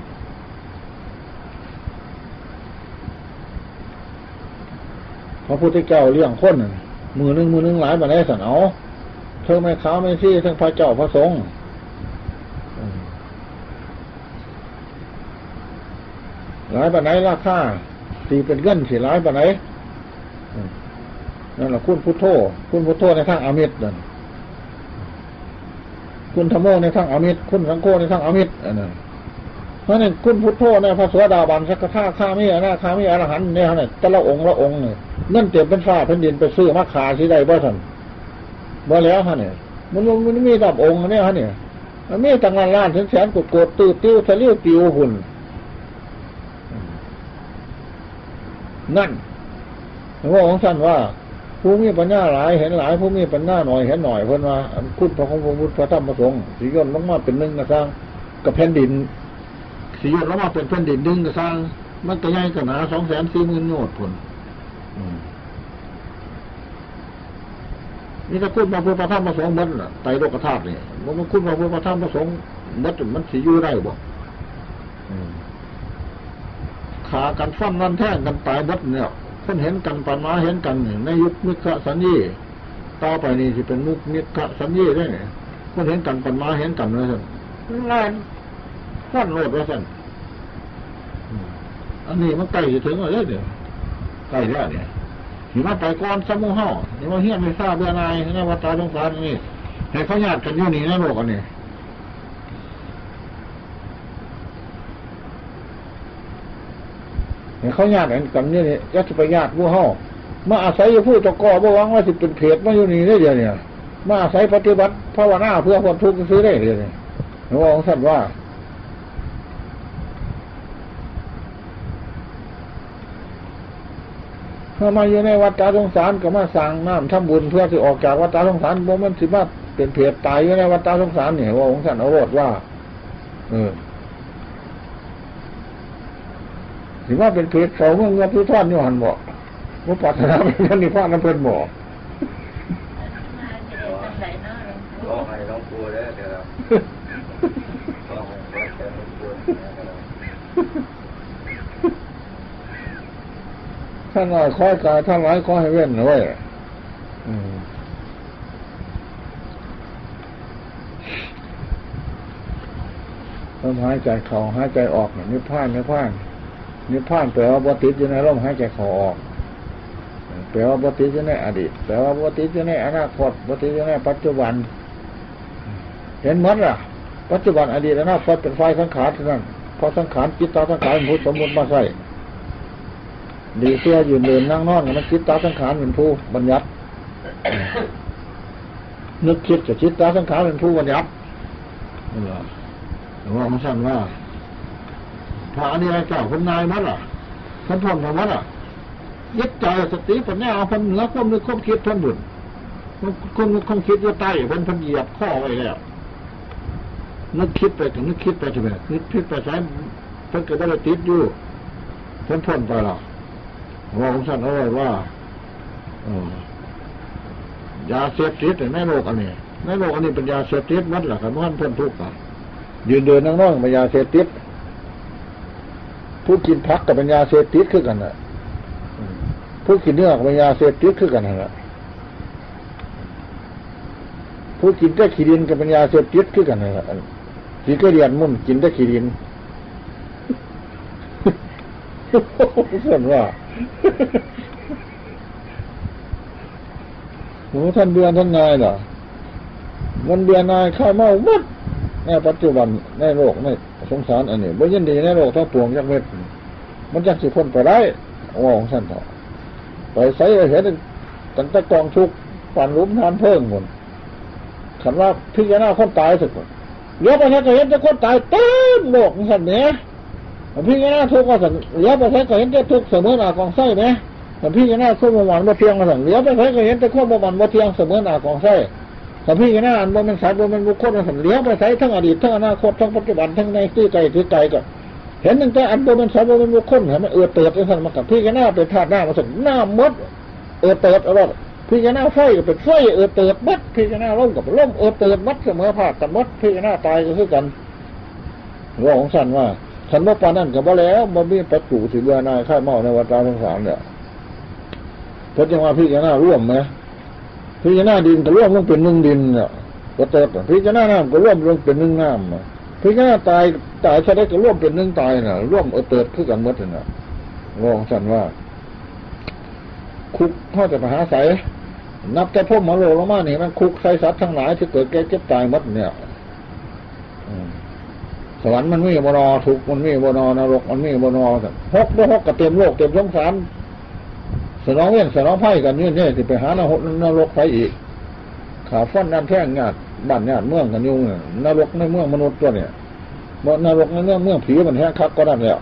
พระพุทธเจ้าเลี้ยงคนน่ะมือหนึงมือหนึงหลายบาได้สันเอาเธอไม่ค้าไม่ซี่ทั้งพระเจ้าพระสงฆ์หลายบาได้ราคา ตีเป็นเงินสี่ร้ายปานไหนนั่นแหละคุณพุทโธคุณพุทโธในทางอามิตรนั่นคุณธรรมโมในทางอามิตรคุณสังโฆในทางอามิตรอันนั้นเพราะนั่นคุณพุทโธในพระสวสดาบันสักข้าข้ามีอนาข้ามีอรหันเนี่ยเนี่ยแต่ละองค์ละองค์เนี่ยเงินเต็มเป็นฟ้าแผ่นดินไปซื้อมาขาที่ใดบ่ทันบ่แล้วฮะเนี่ยมันมันมันมีดับองค์เนี่ยฮะเนี่ยมันมีตั้งล้านล้านแสนแสนกดกดตื้อติ้วทะเลี้ยวติวหุ่น นั่นหลวงพ่อของท่านว่าผู้มีปัญญาหลายเห็นหลายผู้มีปัญญาหน่อยเห็นหน่อยเพิ่นว่าคุณพระของพระพุทธพระธรรมพระสงฆ์สีย่นลงมาเป็นหนึ่งกระซังกับแผ่นดิน สีย่นลงมาเป็นแผ่นดินหนึ่งกระซังมันก็ใหญ่กระหนาสองแสนสี่หมื่นโยชน์ผลนี่ถ้าคุณพระพุทธพระธรรมพระสงฆ์มันน่ะไตรโลกธาตุนี่มันคุณพระพุทธพระธรรมพระสงฆ์มันมันสีอยู่ได้บ่อืม ขากันฟันนั่นแท่งกันตายบัดเนี่ยคนเห็นกันปันมาเห็นกันนี่ในยุคมิขะสัญญีต่อไปนี่ที่เป็นมุกมิขะสัญญีได้เนี่ยคนเห็นกันปันมาเห็นกันเลยสั่นงานฟันโลดไว้สั่นอันนี้มันใกล้จะถึงแล้วเดี๋ยใกล้แล้วเนี่ยหิมาไปก่อนสมุห่อนี่ว่าเฮียไม่ทราบเบื่อนายในวัดตาสงสารนี่ให้เขาญาติกันอยู่นี่นะโลกอันนี้ ให้เขาญาติกันกันนี่นี่ก็จะไปญาติผู้เฮามาอาศัยอยู่ผู้ตะกอบ่หวังว่าสิเป็นเพจมาอยู่นี่ได้เดียวเนี่ย มาอาศัยปฏิบัติภาวนาเพื่อความทุกข์ซื้อได้เดียวเนี่ยหลวงพ่อของท่านว่าถ้ามาอยู่ในวัดตาสงสารก็มาสั่งน้ำทำบุญเพื่อที่ออกจากวัดตาสงสารบ่มันสิมาเป็นเพจตายอยู่ในวัดตาสงสารเนี่ยว่าของท่านเอาโรดว่า เออ ถือว่าเป็นเพจเขาเมื่อเงินที่ท่านอยู่หันบอกว่าปรารถนาเป็นพระนิพพานนั่นเพิ่นบอกมาจะได้ทำไรเนาะหลวงร้อปู่งให้ร้องปูเด้อเดี๋ยวเราร้องให้ร้องแต่ร้องปูนะครับท่านน้อยคอยกายท่านร้ายคอยให้เว้นนะเว้ยอืมลมหายใจเข้าหายใจออกเนี่ยนิพพานนิพพาน นิพพานแปลว่าบติดอยู่ในลมหายใจเขาออก แปลว่าบติดอยู่ในอดีต แปลว่าบติดอยู่ในอนาคตบติดอยู่ในปัจจุบัน เห็นมั้ล่ะ ปัจจุบันอดีตอนาคตเป็นไฟสังขารเท่านั้นเพราะสังขารจิตตาสังขารผู้สมมติมาใส่ดีเสื้อยืนเดินนั่งนอนมันคิดตาสังขารเป็นผู้บัญญัตินึกคิดกับจิตตาสังขารเป็นผู้บัญญัตินี่แหละแต่ว่ามันสั่นว่า พระอนิยเจ้าคนนายมันล่ะท่านพ้นธรรมะล่ะยึดใจสติปัญญาเอาคนเหนือความนึกความคิดท่านบุญคนนึกความคิดอยู่ใต้เพิ่นพันเหยียบข้อไว้แล้วนึกคิดไปถึงนึกคิดไปใช่ไหมนึกคิดไปใช้เพิ่นก็ไม่ได้ติดอยู่เพิ่นพ้นไปหรอกว่าของท่านเอาไว้ว่าอยาเสพติดในโลกอันนี้ในโลกอันนี้เป็นยาเสพติดมัดหละครับมันพ้นทุกข์อะยืนเดินนั่งนอนเป็นยาเสพติด ผู้กินพักกับป็นยาเสพติดคือกันนะผู้กินเนื้อกับป็นยาเสพติดคือกันนะผู้กินแต่ขี้ดินกับป็นยาเสพติดคือกันนั่นแหละกินก็เรียนมุ่นกินแต่ขี้ดินส่วนว่าโอ้ท่านเบียนท่านนายเหรอมันเบียนนายข้าเมาหมด ในปัจจุบันในโลกในสงสารอันนี้บ่ยินดีในโลกทั้งปวงจักเม็ดมันจักสิพ้นไปได้ว่าของท่านเถอะไปใส่เห็นตั้งแต่กองทุกปั่นลุมทานเพิ่งหมดขันว่าพิจารณาคนตายสักคนเลี้ยวไปแค่ก็เห็นแต่คนตายเต็มโลกของท่านเนี้ยพี่ก็น่าทุกข์ว่าสันเลี้ยวไปใช้ก็เห็นแต่ทุกข์เสมอหน้ากองไส้ไหมแต่พี่ก็น่าทุกข์ประวันว่าเทียงมาสั่งเลี้ยวไปใช้ก็เห็นแต่ข้อประวันว่าเทียงเสมอหน้ากองไส้ แต่พี่ก็น่าอันว่ามันสายว่ามันบุคคลมาสั่งเลี้ยวไปใช้ทั้งอดีตทั้งอนาคตทั้งปัจจุบันทั้งในที่ไกลที่ไกลก็เห็นตั้งแต่อันว่ามันสายว่ามันบุคคลเห็นมันเออเติดไปสั่นมากับพี่ก็น่าเป็นธาตุหน้ามาสั่งหน้ามดเออเติดอะไรพี่ก็น่าไฟก็เป็นไฟเออเติดมัดพี่ก็น่าล่มกับล่มเออเติดมัดเสมอภาคกันมัดพี่ก็น่าตายก็คือกันว่าของสันว่าฉันว่าปานั่นกับว่าแล้วมันมีประตูสิเบือนายข้าเมาในวัดตาสงสารเนี่ยเพราะจังว่าพี่จะน่าร่วมไหม พี่จะน่าดินก็ร่วมลงเป็นหนึ่งดินเนี่ยก็เติบพี่จะน่าน้ำก็ร่วมลงเป็นหนึ่งน้ำพี่จะน่าตายตายชะได้ก็ร่วมเป็นหนึ่งตายน่ะ ร่วมเออเติบขึ้นกันหมดน่ะรองฉันว่า คุกพ่อจะไปหาใสนับแต่พ่อมาโลลงมาเนี่มันคุกใส่สัตว์ทั้งหลายที่เกิดแก่เจ็บตายหมดเนี่ยสวรรค์มันไม่บนอทุกมันไม่บนอนรกมันไม่บนอกันหกด้วยหกกับเต็มโลกเต็มสงสาร สนองเวียนสนองไพ่กันนี่เนี่ยที่ไปหานรกนรกไปอีกขาฟันน้ำแท่งงาดบ้านงาดเมืองกันยุ่งเนี่ยนรกในเมืองมนุษย์ตัวเนี่ยเมื่อนรกในเมืองเมืองผีมันแห้งคักก็นั่นแหละ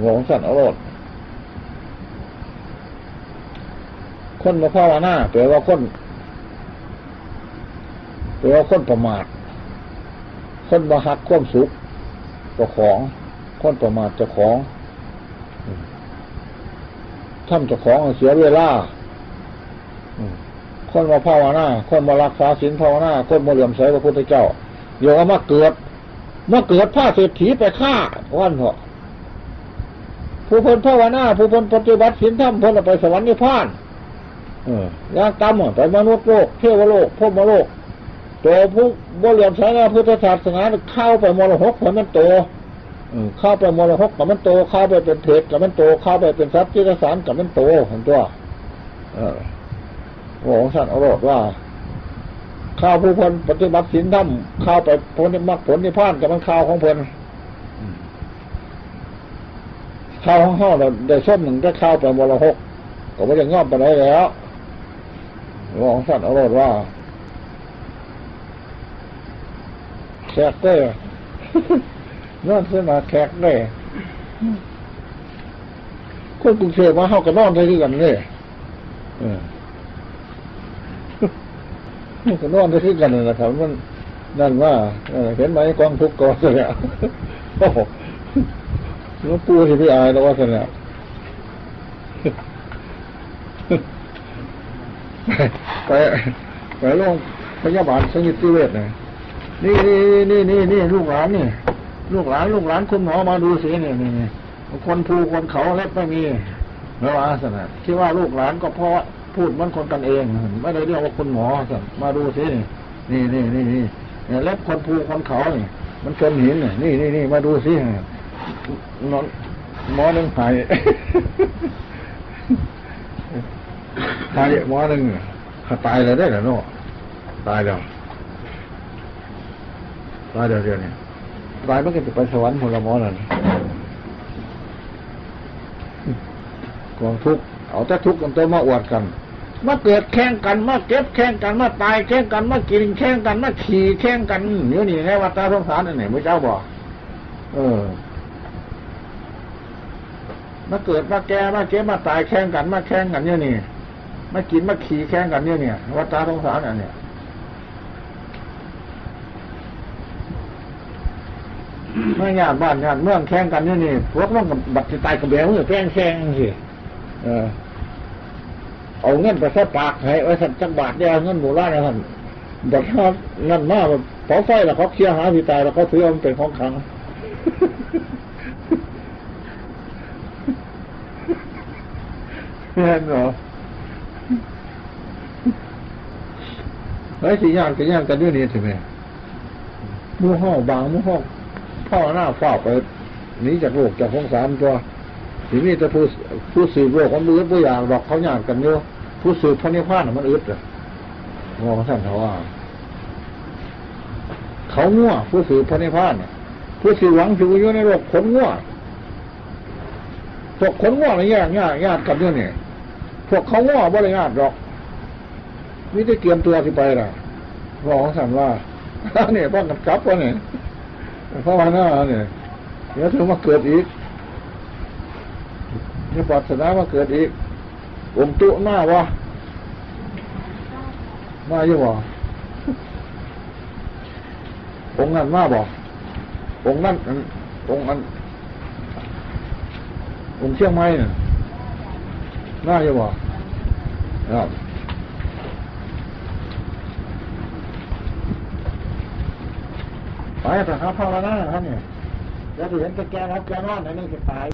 หลงสันอรรถคนมาภาวนาแปลว่าคนแปลว่าคนประมาท คนบาหักความสุขเจ้าของ คนประมาทเจ้าของ ทำเจ้าของเสียเวลาคนมาภาวนาคนมารักษาศีลภาวนาคนมาเหลื่อมใสพระพุทธเจ้าเดี๋ยวเอามาเกิดมาเกิดผ้าเศรษฐีไปฆ่าวันเหรอผู้คนภาวนาผู้คนปฏิบัติศีลธรรมพิ่นไปสวรรค์นิพพานอย่างต่ำอะไปมนุษย์โลกเทวโลกพรหมโลกตัวผู้บริยมสายงานพุทธศาสนาเข้าไปมรหกมันโต เออเข้าไปมรหกกับมันโตเข้าไปเป็นเทศกับมันโตเข้าไปเป็นทรัพย์จิตสารกับมันโตเห็นตัวเออโอ้สัตว์อรรถว่าข้าวผู้คนปฏิบัติศีลธรรมข้าวไปผลมรรคผลนิพพานกับมันข้าวของเพนข้าวของห่อเราได้ส้มหนึ่งได้ข้าวไปมรหกก็ไม่ได้งอบไปไหนแล้วหลวงสัตว์อรรถว่าแขกได้ นอนเสมาแขกได้คนกรุงเทพมาเข้ากับนอนได้ที่กันเลยเออก็นอนได้ที่กันนั่นะครับมันนั่นว่าเห็นไหมกองทุกกองเนี่ยโอ้โหหลวงปู่ที่พี่อายแล้วว่าเนี่ยไปไปโรงพยาบาลสมิติเวชนะนี่นี่นี่นี่นี่ลูกหลานนี่ ลูกหลานลูกหลานคุณหมอมาดูสินี่นี่นี่คนภูคนเขาเล็บไม่มีไม่ว่าสนะที่ว่าลูกหลานก็เพราะพูดมันคนกันเองไม่ได้เรียกว่าคุณหมอสนมาดูสินี่นี่นี่นี่นี่เล็บคนภูคนเขาเนี่ยมันจนหินนี่นี่นี่มาดูสินอนหมอหนึ่งหายตายหมอหนึ่งเขาตายแล้วได้หรอเนาะตายแล้วตายเดี๋ยวเดี๋ยวนี้ ตายมันก็จะไปสวรรค์พลหมอนั่นกองทุกข์เอาแต่ทุกข์กันตัวมาอวดกันมาเกิดแข่งกันมาเก็บแข่งกันมาตายแข่งกันมากินแข่งกันมาขี่แข่งกันเดี๋ยวนี้ในวัดตาสงสารอันไหนพระเจ้าบอก เออมาเกิดมาแก่มาเก็บมาตายแข่งกันมาแข่งกันเนี่ยนี่มากินมาขี่แข่งกันเนี่ยเนี่ยวัดตาสงสารอันเนี้ย เมื่องานบ้านงานเมืองแข่งกันเนี่ยนี่พวกน้องกับบัตรตายกับแบงมือแข่งแข่งสิเออเอาเงินไปใส่ปากให้ไว้สักจังบาทเดียวเงินโบราณนะท่านบัตรเขานั่นมากเผาไฟแล้วเขาเคลียร์หาพี่ตายแล้วเขาถือว่ามันเป็นของขังเห็นเหรอไอ้สี่ย่างกันย่างกันด้วยนี่ใช่ไหมหมูห้องบางหมูห้อง พ่อหน้าฝ้าไปหนีจากโลกจากของสามตัวทีนี้จะผู้ผู้สืบโลกมันอึดผู้อย่างดอกเขาย่างกันเยอะผู้สืบพระนิพพานมันอึดอะมองท่านเขาว่า เขาง่วผู้สืบพระนิพพานผู้สืบหวังสืบอยู่ในโลกขนง่วพวกขนง่วนี่ยากยากยากกันเนี่ยนี่พวกเขาง่วบ่ได้ยากดอกมิได้เตรียมตัวสิไปล่ะรอของสันว่าเนี่ยป้องกันจับวะเนี่ย เพราะว่าหน้าเนี่ยเดี๋ยวถึงมาเกิดอีกเนี่ยปรารถนามาเกิดอีกองตุหน้าวะมาอยู่บ่องค์นั้นมาบ่องค์นั้นองค์อันองค์เชียงใหม่น่ะน่าอยู่บ่ครับ ไปแต่ครับภาวนาครับเนี่ยแล้วถึงเห็นแกแกครับแกนอนอันนี้จะตาย